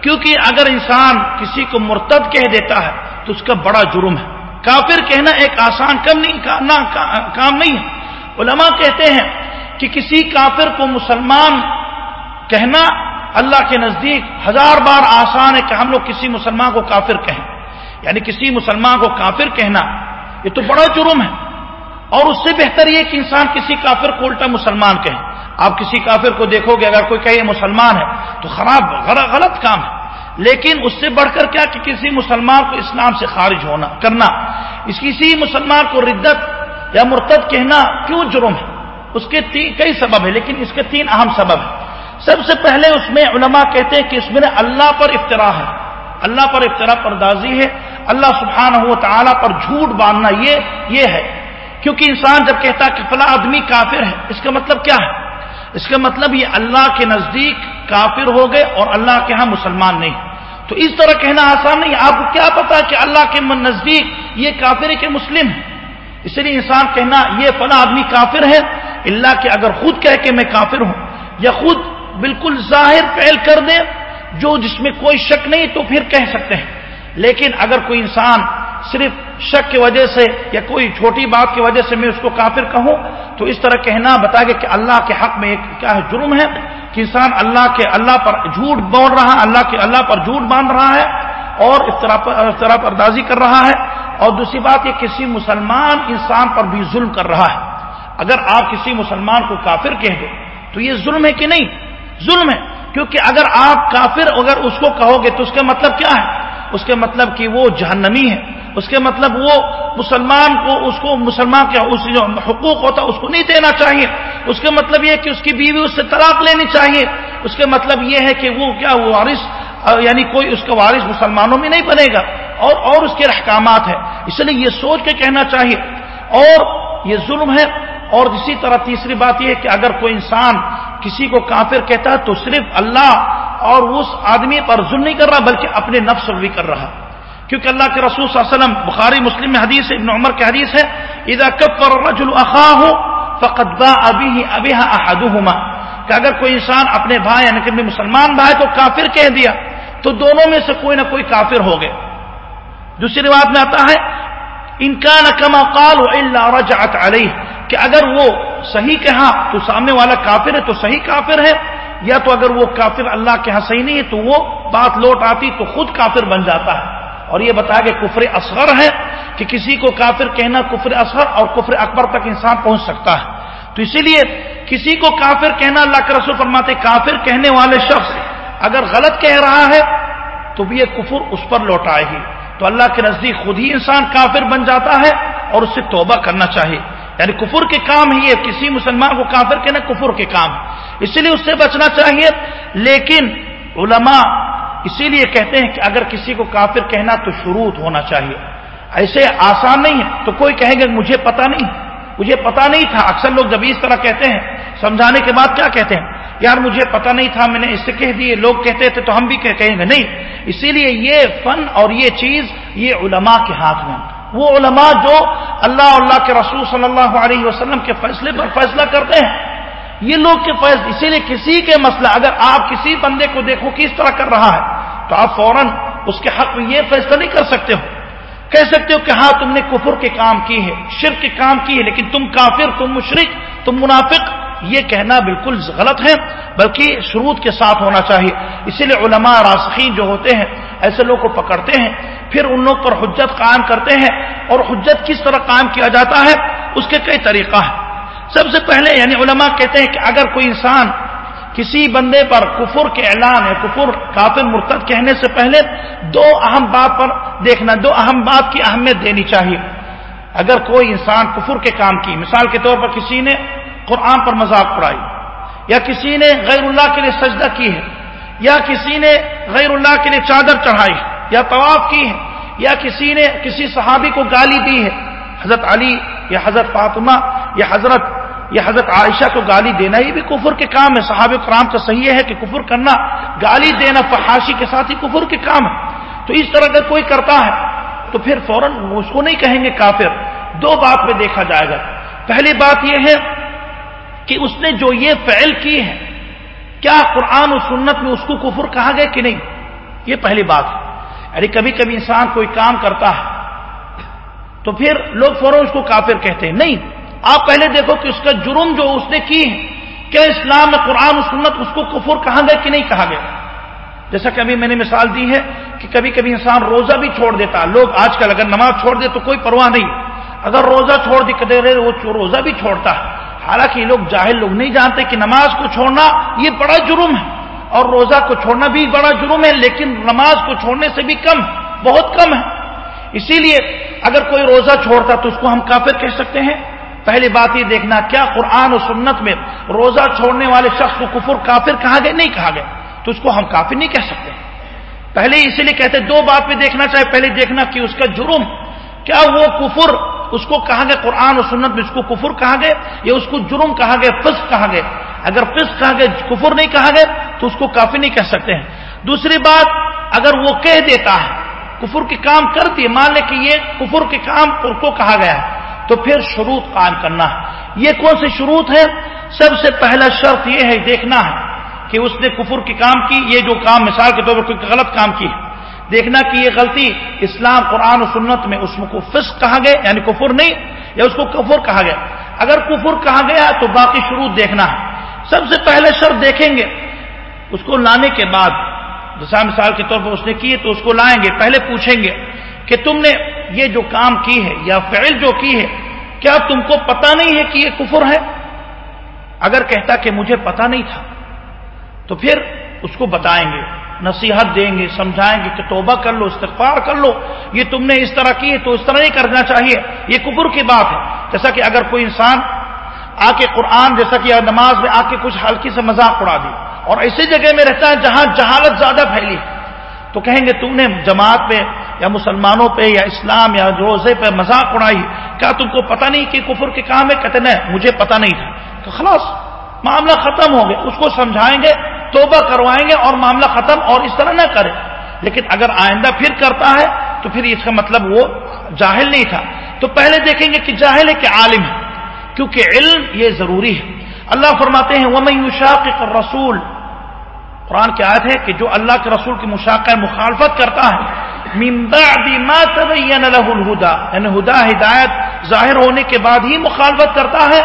کیونکہ اگر انسان کسی کو مرتد کہہ دیتا ہے تو اس کا بڑا جرم ہے۔ کافر کہنا ایک آسان کم نہیں کام نہیں ہے۔ علماء کہتے ہیں کہ کسی کافر کو مسلمان کہنا اللہ کے نزدیک ہزار بار آسان ہے کہ ہم لوگ کسی مسلمان کو کافر کہیں۔ یعنی کسی مسلمان کو کافر کہنا، یہ تو بڑا جرم ہے۔ اور اس سے بہتر یہ کہ انسان کسی کافر کو الٹا مسلمان کہیں آپ کسی کافر کو دیکھو گے، اگر کوئی کہے مسلمان ہے تو خراب، غلط کام ہے۔ لیکن اس سے بڑھ کر کیا کہ کسی مسلمان کو اسلام سے خارج ہونا، کرنا۔ اس کسی مسلمان کو ردت یا مرتد کہنا کیوں جرم ہے؟ اس کے کئی سبب ہے لیکن اس کے تین اہم سبب ہیں۔ سب سے پہلے اس میں علماء کہتے ہیں کہ اس میں اللہ پر افطرا ہے۔ اللہ پر افطرا پردازی ہے۔ اللہ سبحانہ ہو تعالیٰ پر جھوٹ باندھنا یہ یہ ہے۔ کیونکہ انسان جب کہتا کہ فلاں آدمی کافر ہے، اس کا مطلب کیا ہے؟ اس کا مطلب یہ اللہ کے نزدیک کافر ہو گئے اور اللہ کے ہاں مسلمان نہیں۔ تو اس طرح کہنا آسان نہیں، آپ کو کیا پتا کہ اللہ کے نزدیک یہ کافر ہے کہ مسلم ہے؟ اس لیے انسان کہنا یہ فلاں آدمی کافر ہے، اللہ کہ اگر خود کہہ کے میں کافر ہوں یا خود بالکل ظاہر پہل کر دے جو جس میں کوئی شک نہیں تو پھر کہہ سکتے ہیں۔ لیکن اگر کوئی انسان صرف شک کی وجہ سے یا کوئی چھوٹی بات کی وجہ سے میں اس کو کافر کہوں تو اس طرح کہنا بتا گیا کہ اللہ کے حق میں ایک کیا ہے، جرم ہے کہ انسان اللہ کے، اللہ پر جھوٹ بول رہا ہے، اللہ کے، اللہ پر جھوٹ باندھ رہا ہے اور افطرا پردازی کر رہا ہے اور دوسری بات یہ کسی مسلمان انسان پر بھی ظلم کر رہا ہے۔ اگر آپ کسی مسلمان کو کافر کہہ دو تو یہ ظلم ہے کہ نہیں؟ ظلم ہے۔ کیونکہ اگر آپ کافر اگر اس کو کہو گے تو اس کا مطلب کیا ہے؟ اس کے مطلب کہ وہ جہنمی ہے۔ اس کے مطلب وہ مسلمان کو اس کو مسلمان کے اس جو حقوق ہوتا اس کو نہیں دینا چاہیے۔ اس کے مطلب یہ کہ اس کی بیوی اس سے طلاق لینی چاہیے۔ اس کے مطلب یہ ہے کہ وہ کیا وارث یعنی کوئی اس کا وارث مسلمانوں میں نہیں بنے گا۔ اور اور اس کے احکامات ہے اس لیے یہ سوچ کے کہنا چاہیے۔ اور یہ ظلم ہے۔ اور اسی طرح تیسری بات یہ ہے کہ اگر کوئی انسان کسی کو کافر کہتا ہے تو صرف اللہ اور اس آدمی پر ظلم نہیں کر رہا، بلکہ اپنے نفس بھی کر رہا۔ کیونکہ اللہ کے رسول صلی اللہ علیہ وسلم، بخاری، مسلم میں حدیث ابن عمر کی حدیث ہے، اذا کفر الرجل اخاه فقد باء به ابيها احدهما. کہ اگر کوئی انسان اپنے بھائی یعنی کہ مسلمان بھائی تو کافر کہہ دیا، تو دونوں میں سے کوئی نہ کوئی کافر ہو گئے دوسری روایت میں آتا ہے، ان کا نہ کما قال الا رجعت علیہ. کہ اگر وہ صحیح کہا، تو سامنے والا کافر ہے، تو صحیح کافر ہے، یا تو اگر وہ کافر اللہ کے ہاں صحیح نہیں ہے، تو وہ بات لوٹ آتی، تو خود کافر بن جاتا ہے۔ اور یہ بتا کہ کفر اصغر ہے کہ کسی کو کافر کہنا کفر اصغر اور کفر اکبر تک انسان پہنچ سکتا ہے۔ تو اسی لیے کسی کو کافر کہنا اللہ کے رسول فرماتے کافر کہنے والے شخص اگر غلط کہہ رہا ہے تو بھی یہ کفر اس پر لوٹائے گی تو اللہ کے نزدیک خود ہی انسان کافر بن جاتا ہے اور اس سے توبہ کرنا چاہیے۔ یعنی کفر کے کام ہی ہے کسی مسلمان کو کافر کہنا کفر کے کام۔ اسی لیے اس سے بچنا چاہیے، لیکن علماء اسی لیے کہتے ہیں کہ اگر کسی کو کافر کہنا تو شروع ہونا چاہیے۔ ایسے آسان نہیں ہے۔ تو کوئی کہے گا، مجھے پتا نہیں۔ مجھے پتا نہیں تھا۔ اکثر لوگ جب اس طرح کہتے ہیں، سمجھانے کے بعد کیا کہتے ہیں؟ یار، مجھے پتا نہیں تھا، میں نے اس سے کہہ دیے۔ لوگ کہتے تھے تو ہم بھی کہیں گے نہیں۔ اسی لیے یہ فن اور یہ چیز، یہ علماء کے ہاتھ میں۔ وہ علماء جو اللہ اللہ کے رسول صلی اللہ علیہ وسلم کے فیصلے پر فیصلہ کرتے ہیں۔ یہ لوگ کے فیصلے، اسی لیے کسی کے مسئلہ، اگر آپ کسی بندے کو دیکھو کس طرح کر رہا ہے تو آپ فوراً اس کے حق میں یہ فیصلہ نہیں کر سکتے ہو۔ کہہ سکتے ہو کہ ہاں تم نے کفر کے کام کی ہے، شرک کے کام کی ہے، لیکن تم کافر، تم مشرق تم منافق، یہ کہنا بالکل غلط ہے، بلکہ شروط کے ساتھ ہونا چاہیے۔ اسی لیے علماء راسخین جو ہوتے ہیں، ایسے لوگ کو پکڑتے ہیں، پھر ان لوگ پر حجت قائم کرتے ہیں۔ اور حجت کس طرح قائم کیا جاتا ہے؟ اس کے کئی طریقہ ہیں۔ سب سے پہلے یعنی علماء کہتے ہیں کہ اگر کوئی انسان کسی بندے پر کفر کے اعلان ہے، کفر کافر مرتد کہنے سے پہلے دو اہم بات پر دیکھنا، دو اہم بات کی اہمیت دینی چاہیے۔ اگر کوئی انسان کفر کے کام کی، مثال کے طور پر کسی نے قرآن پر مذاق اڑائی، یا کسی نے غیر اللہ کے لیے سجدہ کی ہے، یا کسی نے غیر اللہ کے لیے چادر چڑھائی یا طواف کی ہے، یا کسی نے کسی صحابی کو گالی دی ہے، حضرت علی یا حضرت فاطمہ یا حضرت یا حضرت عائشہ کو گالی دینا ہی بھی کفر کے کام ہے۔ صحاب کرام کا صحیح ہے کہ کفر کرنا، گالی دینا فحاشی کے ساتھ ہی کفر کے کام ہے۔ تو اس طرح اگر کوئی کرتا ہے، تو پھر فوراً اس کو نہیں کہیں گے کافر۔ دو بات میں دیکھا جائے گا۔ پہلی بات یہ ہے کہ اس نے جو یہ فعل کی ہے، کیا قرآن و سنت میں اس کو کفر کہا گیا کہ نہیں؟ یہ پہلی بات ہے۔ یعنی کبھی کبھی انسان کوئی کام کرتا ہے، تو پھر لوگ فوراً اس کو کافر کہتے ہیں۔ نہیں آپ پہلے دیکھو کہ اس کا جرم جو اس نے کی ہے، کیا اسلام میں قرآن و سنت اس کو کفر کہا گیا کہ نہیں کہا گیا جیسا کہ ابھی میں نے مثال دی ہے کہ کبھی کبھی انسان روزہ بھی چھوڑ دیتا، لوگ آج کل اگر نماز چھوڑ دے تو کوئی پرواہ نہیں۔ اگر روزہ چھوڑ دے رہے وہ روزہ بھی چھوڑتا ہے۔ حالانکہ یہ لوگ جاہل لوگ نہیں جانتے کہ نماز کو چھوڑنا یہ بڑا جرم ہے۔ اور روزہ کو چھوڑنا بھی بڑا جرم ہے، لیکن نماز کو چھوڑنے سے بھی کم، بہت کم ہے۔ اسی لیے اگر کوئی روزہ چھوڑتا تو اس کو ہم کافر کہہ سکتے ہیں۔ پہلی بات یہ دیکھنا کیا قرآن و سنت میں روزہ چھوڑنے والے شخص کو کفر کافر کہا گیا؟ نہیں کہا گیا۔ تو اس کو ہم کافر نہیں کہہ سکتے۔ پہلے اسی لیے کہتے دو بات میں دیکھنا چاہے پہلے دیکھنا کہ اس کا جرم، کیا وہ کفر اس کو کہا گیا؟ قرآن و سنت میں اس کو کفر کہا گیا یا اس کو جرم کہا گیا؟ فسق کہا گیا۔ اگر فسق کہا گیا، کفر نہیں کہا گیا، تو اس کو کافی نہیں کہہ سکتے ہیں۔ دوسری بات، اگر وہ کہہ دیتا ہے، کفر کے کام کرتی ہے، مان لے کہ یہ کفر کے کام اس کو کہا گیا ہے۔ تو پھر شروط قائم کرنا ہے۔ یہ کون سی شروط ہے؟ سب سے پہلا شرط یہ ہے، دیکھنا ہے کہ اس نے کفر کے کام کی، یہ جو کام مثال کے طور پر کوئی غلط کام کی۔ ہے دیکھنا کہ یہ غلطی اسلام، قرآن و سنت میں اس کو فسق کہا گیا یعنی کفر نہیں، یا اس کو کفر کہا گیا۔ اگر کفر کہا گیا تو باقی شروع دیکھنا ہے۔ سب سے پہلے شرط دیکھیں گے۔ اس کو لانے کے بعد، جیسا مثال کے طور پر اس نے کی تو اس کو لائیں گے، پہلے پوچھیں گے۔ کہ تم نے یہ جو کام کی ہے یا فعل جو کی ہے، کیا تم کو پتا نہیں ہے کہ یہ کفر ہے؟ اگر کہتا کہ مجھے پتا نہیں تھا، تو پھر اس کو بتائیں گے، نصیحت دیں گے، سمجھائیں گے کہ توبہ کر لو، استغفار کر لو، یہ تم نے اس طرح کی ہے تو اس طرح نہیں کرنا چاہیے۔ یہ کبر کی بات ہے۔ جیسا کہ اگر کوئی انسان آ کے قرآن، جیسا کہ نماز میں آ کے کچھ ہلکی سے مذاق اڑا دی اور ایسی جگہ میں رہتا ہے جہاں جہالت زیادہ پھیلی تو کہیں گے تم نے جماعت پہ یا مسلمانوں پہ یا اسلام یا روزے پہ مذاق اڑائی، کیا تم کو پتہ نہیں کہ کفر کے کام ہے؟ کہتے نہیں، مجھے پتہ نہیں تھا. تو خلاص، معاملہ ختم ہو گیا اس کو سمجھائیں گے، توبہ کروائیں گے اور معاملہ ختم اور اس طرح نہ کرے لیکن اگر آئندہ پھر کرتا ہے، تو پھر اس کا مطلب وہ جاہل نہیں تھا۔ تو پہلے دیکھیں گے کہ جاہل ہے کہ عالم ہے، کیونکہ علم یہ ضروری ہے۔ اللہ فرماتے ہیں وہ میں رسول قرآن کی آیت ہے کہ جو اللہ کے رسول کی مشاق مخالفت کرتا ہے یعنی ہدا ہدایت ظاہر ہونے کے بعد ہی مخالفت کرتا ہے،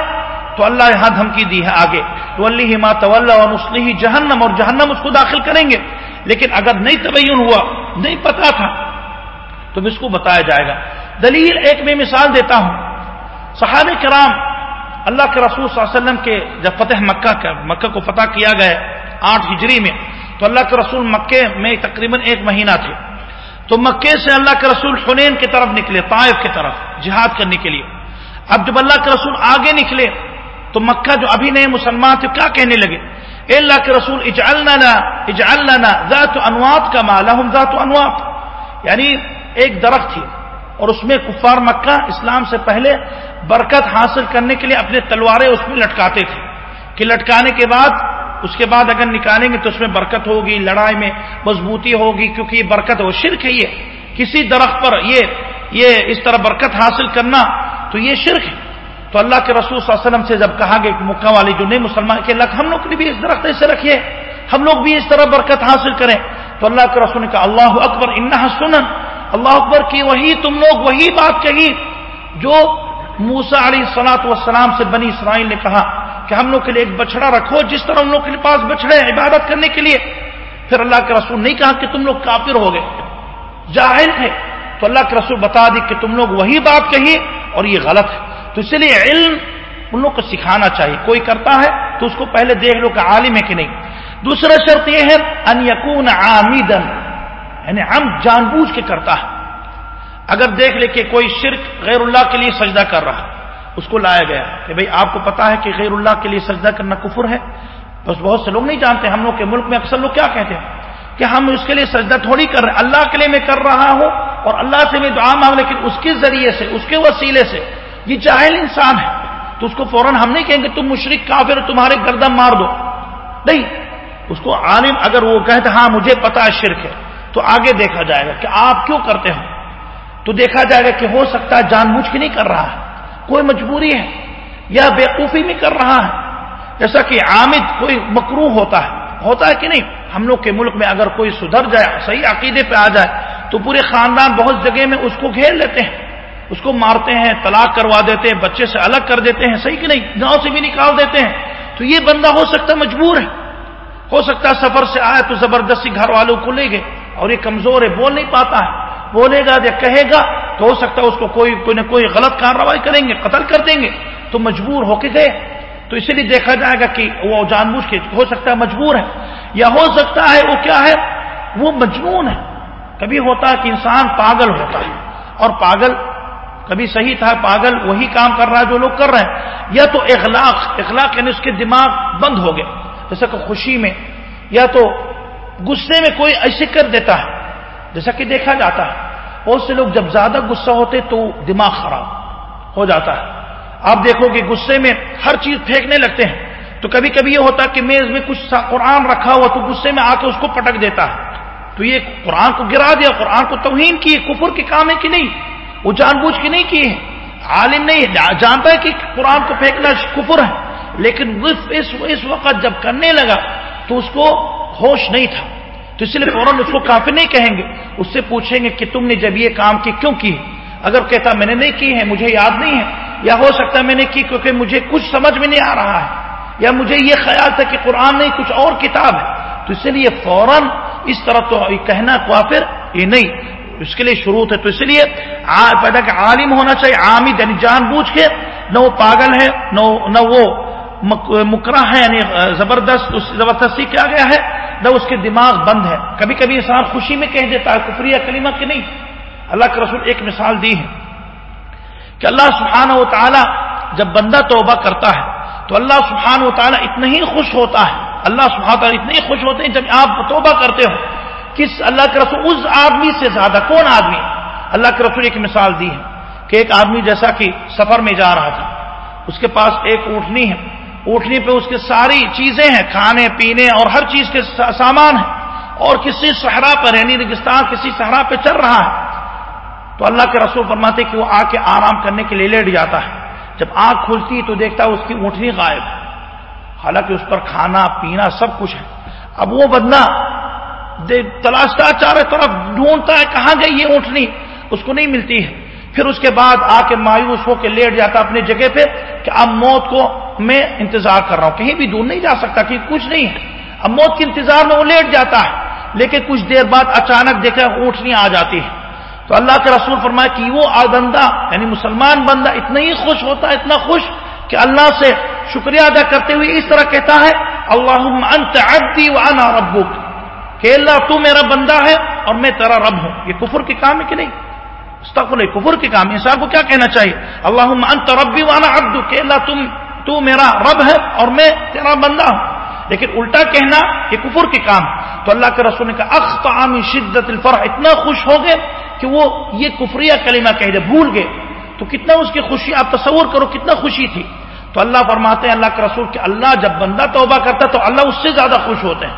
تو اللہ یہاں دھمکی دی ہے آگے۔ تو اللہ ما طلّہ اور مسلح جہنم، اور جہنم اس کو داخل کریں گے۔ لیکن اگر نہیں تبین ہوا، نہیں پتا تھا، تو اس کو بتایا جائے گا۔ دلیل ایک میں مثال دیتا ہوں۔ صحاب کرام، اللہ کے رسول صلی اللہ علیہ وسلم کے جب فتح مکہ کا، مکہ کو فتح کیا گیا، آٹھ ہجری میں، تو اللہ کے رسول مکے میں تقریباً ایک مہینہ تھے۔ تو مکے سے اللہ کے رسول حنین کی طرف نکلے، طائف کی طرف، جہاد کرنے کے لیے۔ اب جب اللہ کے رسول آگے نکلے، تو مکہ جو ابھی نئے مسلمان تھے، کیا کہنے لگے؟ اے اللہ کے رسول، اجعلنا اجعلنا ذات انوات کا مالا ہم ذات انوات یعنی ایک درخت تھی، اور اس میں کفار مکہ اسلام سے پہلے برکت حاصل کرنے کے لیے اپنے تلواریں اس میں لٹکاتے تھے۔ کہ لٹکانے کے بعد اس کے بعد اگر نکالیں گے تو اس میں برکت ہوگی، لڑائی میں مضبوطی ہوگی، کیونکہ یہ برکت وہ شرک ہے یہ۔ کسی درخت پر یہ یہ اس طرح برکت حاصل کرنا تو یہ شرک ہے۔ تو اللہ کے رسول صلی اللہ علیہ وسلم سے جب کہا گیا کہ مکہ والے جو نہیں مسلمان کہ اللہ ہم لوگ بھی اس درخت ایسے رکھیے ہم لوگ بھی اس طرح برکت حاصل کریں۔ تو اللہ کے رسول نے کہا، اللہ اکبر، انہا سنن۔ اللہ اکبر کی وہی تم لوگ وہی بات کہی۔ جو موسا علی سلاۃ والسلام سے بنی اسرائیل نے کہا کہ ہم لوگ کے لیے ایک بچڑا رکھو، جس طرح ہم لوگ کے پاس بچڑے ہیں عبادت کرنے کے لیے۔ پھر اللہ کے رسول نہیں کہا کہ تم لوگ کافر ہو گئے، جاہل تھے تو اللہ کے رسول بتا دی کہ تم لوگ وہی بات کہی اور یہ غلط ہے۔ تو اس لیے علم ان لوگ کو سکھانا چاہیے۔ کوئی کرتا ہے تو اس کو پہلے دیکھ لو کہ عالم ہے کہ نہیں۔ دوسرا شرط یہ ہے ان یقون عامدن یعنی ہم جان بوجھ کے کرتا ہے۔ اگر دیکھ لے کہ کوئی شرک غیر اللہ کے لیے سجدہ کر رہا اس کو لایا گیا کہ بھئی آپ کو پتا ہے کہ غیر اللہ کے لیے سجدہ کرنا کفر ہے۔ بس بہت سے لوگ نہیں جانتے ہم لوگ کے ملک میں اکثر لوگ کیا کہتے ہیں کہ ہم اس کے لیے سجدہ تھوڑی کر رہے ہیں۔ اللہ کے لیے میں کر رہا ہوں اور اللہ سے میں دعا مانگ لیکن اس کے ذریعے سے، اس کے وسیلے سے یہ جاہل انسان ہے۔ تو اس کو فوراً ہم نہیں کہیں گے تم مشرق کافر، تمہارے گردم مار دو۔ نہیں، اس کو عالم اگر وہ کہتے ہاں مجھے پتا ہے شرک ہے۔ تو آگے دیکھا جائے گا کہ آپ کیوں کرتے ہو۔ تو دیکھا جائے گا کہ ہو سکتا ہے جان بوجھ کے نہیں کر رہا ہے۔ کوئی مجبوری ہے یا بیوقوفی میں کر رہا ہے؟ جیسا کہ عامد کوئی مکرو ہوتا ہے ہوتا ہے کہ نہیں؟ ہم لوگ کے ملک میں اگر کوئی سدھر جائے، صحیح عقیدے پہ آ جائے، تو پورے خاندان بہت جگہ میں اس کو گھیر لیتے ہیں، اس کو مارتے ہیں، طلاق کروا دیتے ہیں، بچے سے الگ کر دیتے ہیں، صحیح کہ نہیں؟ گاؤں سے بھی نکال دیتے ہیں۔ تو یہ بندہ ہو سکتا مجبور ہے۔ ہو سکتا ہے سفر سے آئے تو زبردستی گھر والوں کو لے گئے اور یہ کمزور ہے، بول نہیں پاتا ہے۔ بولے گا یا کہے گا تو ہو سکتا ہے اس کو کوئی کوئی نہ کوئی غلط کارروائی کریں گے، قتل کر دیں گے۔ تو مجبور ہو کے گئے۔ تو اسی لیے دیکھا جائے گا کہ وہ جان بوجھ کے ہو سکتا ہے مجبور ہے۔ یا ہو سکتا ہے وہ کیا ہے؟ وہ مجنون ہے۔ کبھی ہوتا ہے کہ انسان پاگل ہوتا ہے۔ اور پاگل کبھی صحیح تھا، پاگل وہی کام کر رہا ہے جو لوگ کر رہے ہیں۔ یا تو اخلاق اخلاق یعنی اس کے دماغ بند ہو گئے۔ جیسا کہ خوشی میں، یا تو غصے میں کوئی ایسے کر دیتا ہے۔ جیسا کہ دیکھا جاتا ہے، بہت سے لوگ جب زیادہ غصہ ہوتے تو دماغ خراب ہو جاتا ہے۔ آپ دیکھو کہ غصے میں ہر چیز پھینکنے لگتے ہیں۔ تو کبھی کبھی یہ ہوتا ہے کہ میز میں کچھ قرآن رکھا ہوا تو غصے میں آ کے اس کو پٹک دیتا ہے۔ تو یہ قرآن کو گرا دیا، قرآن کو توہین کی کفر کے کام ہے کہ نہیں؟ وہ جان بوجھ کے نہیں کیے عالم نہیں جانتا ہے کہ قرآن کو پھینکنا کفر ہے۔ لیکن اس وقت جب کرنے لگا تو اس کو ہوش نہیں تھا۔ تو اس لیے فوراً اس کو کافی نہیں کہیں گے۔ اس سے پوچھیں گے کہ تم نے جب یہ کام کی، کیوں کی؟ اگر کہتا میں نے نہیں کی ہے، مجھے یاد نہیں ہے۔ یا ہو سکتا ہے میں نے کی کیونکہ مجھے کچھ سمجھ میں نہیں آ رہا ہے۔ یا مجھے یہ خیال تھا کہ قرآن نہیں، کچھ اور کتاب ہے۔ تو اس لیے فوراً اس طرح تو کہنا کافر، یہ نہیں۔ اس کے لیے شروع ہے تو اس لیے پیدا کہ عالم ہونا چاہیے، عامد یعنی جان بوجھ کے، نہ وہ پاگل ہے نہ وہ مکرا ہے یعنی زبردست زبردستی کیا گیا ہے؟ نہ اس کے دماغ بند ہے۔ کبھی کبھی انسان خوشی میں کہہ دیتا ہے، کفری کلیمہ کہ نہیں؟ اللہ کے رسول ایک مثال دی ہے کہ اللہ سبحانہ و تعالی جب بندہ توبہ کرتا ہے، تو اللہ سبحانہ و تعالیٰ اتنا ہی خوش ہوتا ہے۔ اللہ سبحانہ تعالیٰ اتنے ہی خوش ہوتے ہیں جب آپ توبہ کرتے ہو کس اللہ کے رسول اس آدمی سے زیادہ کون آدمی؟ اللہ کے رسول ایک مثال دی ہے کہ ایک آدمی جیسا کہ سفر میں جا رہا تھا، اس کے پاس ایک اونٹنی ہے۔ اونٹنی پہ اس کے ساری چیزیں ہیں، کھانے، پینے اور ہر چیز کے سامان ہیں۔ اور کسی صحرا پر یعنی ریگستان کسی صحرا پہ چل رہا ہے۔ تو اللہ کے رسول فرماتے کہ وہ آ کے آرام کرنے کے لیے لیٹ جاتا ہے۔ جب آنکھ کھلتی تو دیکھتا ہے اس کی اونٹنی غائب ہے۔ حالانکہ اس پر کھانا، پینا سب کچھ ہے۔ اب وہ بدنا تلاشتا چاروں طرف ڈھونڈتا ہے، کہاں گئی یہ اونٹنی؟ اس کو نہیں ملتی ہے۔ پھر اس کے بعد آ کے مایوس ہو کے لیٹ جاتا اپنی جگہ پہ کہ اب موت کو میں انتظار کر رہا ہوں۔ کہیں بھی دور نہیں جا سکتا کہ کچھ نہیں ہے۔ اب موت کے انتظار میں وہ لیٹ جاتا ہے۔ لیکن کچھ دیر بعد اچانک دیکھا اونٹنی آ جاتی ہے۔ تو اللہ کے رسول فرمایا کہ وہ بندہ یعنی مسلمان بندہ اتنا ہی خوش ہوتا ہے اتنا خوش کہ اللہ سے شکریہ ادا کرتے ہوئے اس طرح کہتا ہے اللہ انت عبدی وانا ربک۔ کہ اللہ تو میرا بندہ ہے اور میں تیرا رب ہوں۔ یہ کفر کے کام ہے کہ نہیں؟ استغفر کفر کے کام۔ انسان کو کیا کہنا چاہیے؟ اللہ انت ربی وانا عبد کہ اللہ تم تو میرا رب ہے اور میں تیرا بندہ ہوں۔ لیکن الٹا کہنا یہ کفر کے کام۔ تو اللہ کے رسول نے کہا اخ عامی شدت الفرح۔ اتنا خوش ہو گئے کہ وہ یہ کفریہ کلمہ کہہ دے، بھول گئے۔ تو کتنا اس کی خوشی، آپ تصور کرو کتنا خوشی تھی۔ تو اللہ فرماتے ہیں، اللہ کے رسول کہ اللہ جب بندہ توبہ کرتا تو اللہ اس سے زیادہ خوش ہوتے ہیں۔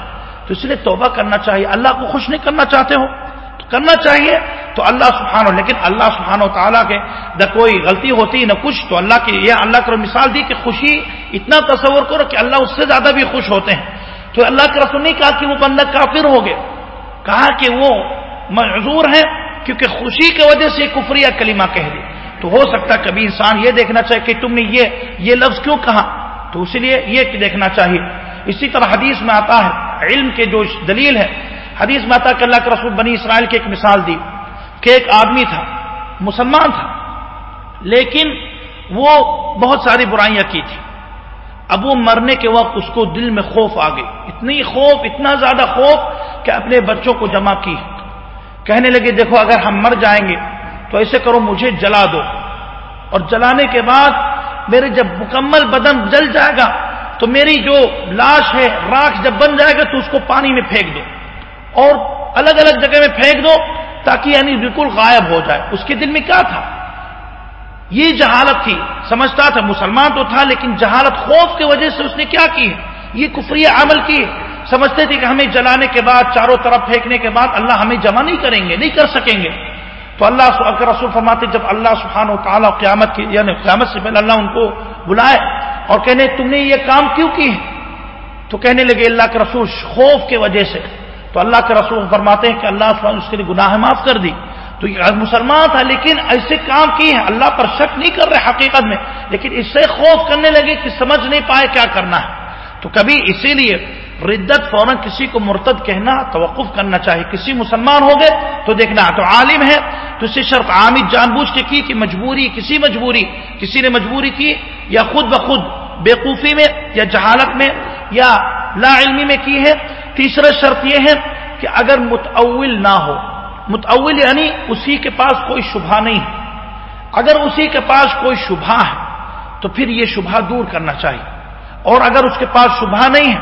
تو اس لیے توبہ کرنا چاہیے۔ اللہ کو خوش نہیں کرنا چاہتے ہو۔ کرنا چاہیے۔ تو اللہ سبحانہ، لیکن اللہ سبحانہ و تعالیٰ کے نہ کوئی غلطی ہوتی، نہ کچھ۔ تو اللہ کی، یہ اللہ کو مثال دی کہ خوشی اتنا تصور کرو کہ اللہ اس سے زیادہ بھی خوش ہوتے ہیں۔ تو اللہ کے رسول نہیں کہا کہ وہ بندہ کافر ہو گئے کہا کہ وہ معذور ہے کیونکہ خوشی کی وجہ سے کفریہ کلمہ کہہ دی تو ہو سکتا کبھی انسان یہ دیکھنا چاہے کہ تم نے یہ یہ لفظ کیوں کہا؟ تو اسی لیے یہ دیکھنا چاہیے۔ اسی طرح حدیث میں آتا ہے، علم کے جو دلیل ہے حدیث میں آتا کہ اللہ کے رسول بنی اسرائیل کی ایک مثال دی کہ ایک آدمی تھا، مسلمان تھا، لیکن وہ بہت ساری برائیاں کی تھی۔ اب وہ مرنے کے وقت اس کو دل میں خوف آ گئی۔ اتنی خوف، اتنا زیادہ خوف کہ اپنے بچوں کو جمع کی۔ کہنے لگے، دیکھو، اگر ہم مر جائیں گے تو ایسے کرو، مجھے جلا دو۔ اور جلانے کے بعد میرے جب مکمل بدن جل جائے گا تو میری جو لاش ہے، راکھ جب بن جائے گا تو اس کو پانی میں پھینک دو۔ اور الگ الگ جگہ میں پھینک دو تاکہ یعنی بالکل غائب ہو جائے۔ اس کے دل میں کیا تھا؟ یہ جہالت تھی۔ سمجھتا تھا، مسلمان تو تھا، لیکن جہالت خوف کی وجہ سے اس نے کیا کی؟ یہ کفری عمل کی۔ سمجھتے تھے کہ ہمیں جلانے کے بعد، چاروں طرف پھینکنے کے بعد اللہ ہمیں جمع نہیں کریں گے، نہیں کر سکیں گے۔ تو اللہ اگر رسول فرماتے، جب اللہ سبحانہ و تعالیٰ قیامت کی یعنی قیامت سے پہلے اللہ ان کو بلائے اور کہنے، تم نے یہ کام کیوں کی تو کہنے لگے، اللہ کے رسول خوف کی وجہ سے۔ تو اللہ کے رسول فرماتے ہیں کہ اللہ سبحانہ اس کے لیے گناہ معاف کر دی۔ تو یہ مسلمان تھا، لیکن ایسے کام کی ہیں۔ اللہ پر شک نہیں کر رہے حقیقت میں، لیکن اس سے خوف کرنے لگے کہ سمجھ نہیں پائے کیا کرنا ہے۔ تو کبھی اسی لیے ردت فوراً کسی کو مرتد کہنا، توقف کرنا چاہیے۔ کسی مسلمان ہو گئے تو دیکھنا، تو عالم ہے۔ تو اسے شرط عامد جان بوجھ کے کی کہ مجبوری، کسی مجبوری، کسی نے مجبوری کی یا خود بخود بےقوفی میں یا جہالت میں یا لا علمی میں کی ہے۔ تیسرا شرط یہ ہے کہ اگر متعول نہ ہو، متعول یعنی اسی کے پاس کوئی شبہ نہیں ہے۔ اگر اسی کے پاس کوئی شبہ ہے، تو پھر یہ شبہ دور کرنا چاہیے۔ اور اگر اس کے پاس شبہ نہیں ہے،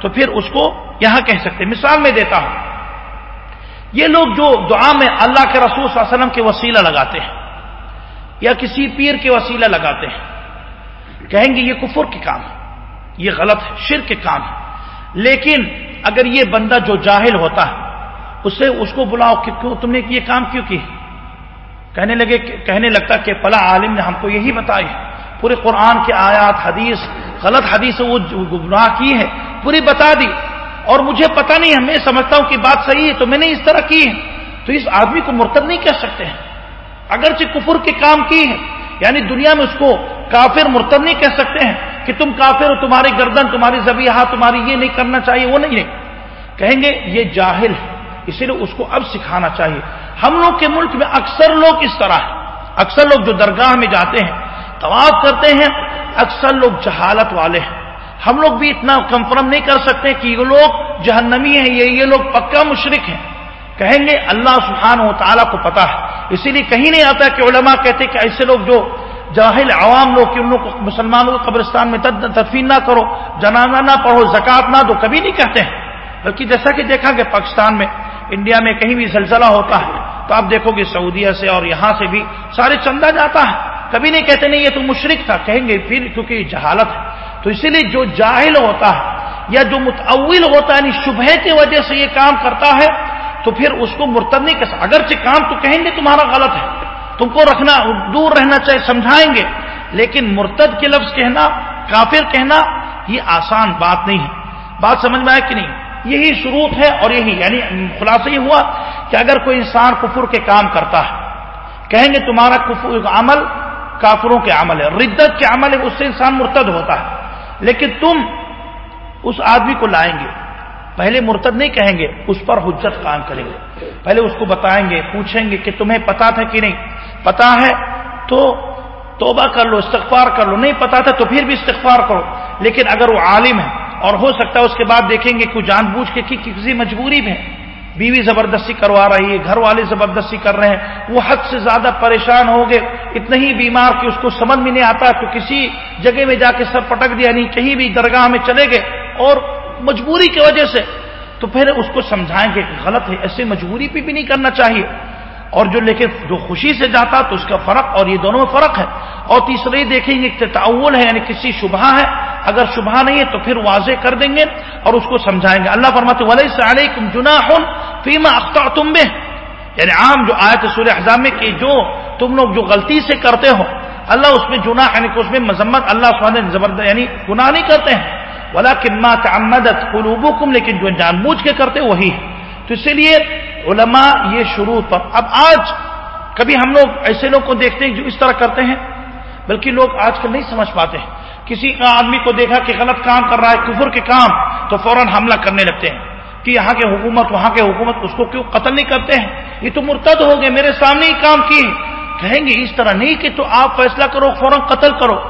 تو پھر اس کو یہاں کہہ سکتے مثال میں دیتا ہوں۔ یہ لوگ جو دعا میں اللہ کے رسول صلی اللہ علیہ وسلم کے وسیلہ لگاتے ہیں، یا کسی پیر کے وسیلہ لگاتے ہیں، کہیں گے یہ کفر کے کام ہے، یہ غلط ہے شر کے کام ہے۔ لیکن اگر یہ بندہ جو جاہل ہوتا ہے، اسے اس کو بلاؤ کہ کیوں تم نے یہ کام کیوں کی؟ کہنے لگے کہنے لگتا کہ پلا عالم نے ہم کو یہی بتائی پورے قرآن کے آیات، حدیث، غلط حدیث وہ گمراہ کی ہے پوری بتا دی۔ اور مجھے پتا نہیں ہے میں سمجھتا ہوں کہ بات صحیح ہے، تو میں نے اس طرح کی ہے تو اس آدمی کو مرتب نہیں کہہ سکتے ہیں۔ اگرچہ کفر کے کام کی ہے یعنی دنیا میں اس کو کافر مرتب نہیں کہہ سکتے ہیں۔ کہ تم کافر ہو تمہاری گردن، تمہاری زبیہ تمہاری یہ نہیں کرنا چاہیے، وہ نہیں ہے۔ کہیں گے، یہ جاہل ہے، اسی لیے اس کو اب سکھانا چاہیے۔ ہم لوگ کے ملک میں اکثر لوگ اس طرح ہیں۔ اکثر لوگ جو درگاہ میں جاتے ہیں، طواف کرتے ہیں، اکثر لوگ جہالت والے ہیں۔ ہم لوگ بھی اتنا کنفرم نہیں کر سکتے کہ یہ لوگ جہنمی ہیں، یہ یہ لوگ پکا مشرق ہیں۔ کہیں گے، اللہ سبحانہ و تعالیٰ کو پتا ہے۔ اسی لیے کہیں نہیں آتا کہ علماء کہتے کہ ایسے لوگ جو جاہل عوام لوگ کہ ان لوگ مسلمانوں کو قبرستان میں تدفین نہ کرو، جنازہ نہ پڑھو زکات نہ دو، کبھی نہیں کہتے ہیں۔ بلکہ جیسا کہ دیکھا کہ پاکستان میں، انڈیا میں کہیں بھی زلزلہ ہوتا ہے، تو آپ دیکھو گے سعودیہ سے اور یہاں سے بھی سارے چندہ جاتا ہے۔ کبھی نہیں کہتے، نہیں، یہ تو مشرق تھا، کہیں گے پھر کیونکہ یہ جہالت ہے۔ تو اسی لیے جو جاہل ہوتا ہے یا جو متعول ہوتا ہے یعنی شبہ کی وجہ سے یہ کام کرتا ہے، تو پھر اس کو مرتب نہیں کر سکتا۔ اگرچہ کام تو کہیں گے تمہارا غلط ہے تم کو رکھنا، دور رہنا چاہیے سمجھائیں گے۔ لیکن مرتد کے لفظ کہنا، کافر کہنا، یہ آسان بات نہیں ہے۔ بات سمجھ میں آئے کہ نہیں؟ یہی شروط ہے اور یہی یعنی خلاصہ یہ ہوا کہ اگر کوئی انسان کفر کے کام کرتا ہے، کہیں گے تمہارا کفر عمل کافروں کے عمل ہے، ردت کے عمل ہے، اس سے انسان مرتد ہوتا ہے۔ لیکن تم اس آدمی کو لائیں گے۔ پہلے مرتد نہیں کہیں گے، اس پر حجت قائم کریں گے۔ پہلے اس کو بتائیں گے، پوچھیں گے کہ تمہیں پتا تھا کہ نہیں؟ پتا ہے تو توبہ کر لو، استغفار کر لو۔ نہیں پتا تھا تو پھر بھی استغفار کرو۔ لیکن اگر وہ عالم ہے اور ہو سکتا ہے اس کے بعد دیکھیں گے کہ جان بوجھ کے کہ کسی مجبوری میں بیوی زبردستی کروا رہی ہے، گھر والے زبردستی کر رہے ہیں، وہ حد سے زیادہ پریشان ہو گئے۔ اتنا ہی بیمار کہ اس کو سمجھ میں نہیں آتا تو کسی جگہ میں جا کے سر پٹک دیا نہیں کہیں بھی درگاہ میں چلے گئے اور مجبوری کی وجہ سے۔ تو پھر اس کو سمجھائیں گے کہ غلط ہے، ایسے مجبوری پہ بھی نہیں کرنا چاہیے۔ اور جو لیکن جو خوشی سے جاتا تو اس کا فرق اور یہ دونوں میں فرق ہے اور تیسرے دیکھیں گے کہ تعول ہے یعنی کسی شبہ ہے۔ اگر شبہ نہیں ہے تو پھر واضح کر دیں گے اور اس کو سمجھائیں گے۔ اللہ فرماتے ولی علیکم جناح فیما اختہ تم یعنی عام جو آئے تھے سورہ احزام میں کہ جو تم لوگ جو غلطی سے کرتے ہو، اللہ اس میں جناح یعنی کہ اس میں مذمت اللہ سبحانہ زبردست یعنی گناہ نہیں کرتے ہیں۔ ولا کما تعمدت قلوبکم لیکن جو جان بوجھ کے کرتے وہی ہے۔ تو اسی لیے علماء یہ شروع پر اب آج کبھی ہم لوگ ایسے لوگ کو دیکھتے ہیں جو اس طرح کرتے ہیں، بلکہ لوگ آج کل نہیں سمجھ پاتے ہیں۔ کسی آدمی کو دیکھا کہ غلط کام کر رہا ہے، کفر کے کام، تو فوراً حملہ کرنے لگتے ہیں کہ یہاں کے حکومت، وہاں کے حکومت اس کو کیوں قتل نہیں کرتے ہیں؟ یہ تو مرتد ہو گئے، میرے سامنے ہی کام کی کہیں گے اس طرح نہیں کہ تو آپ فیصلہ کرو، فوراً قتل کرو۔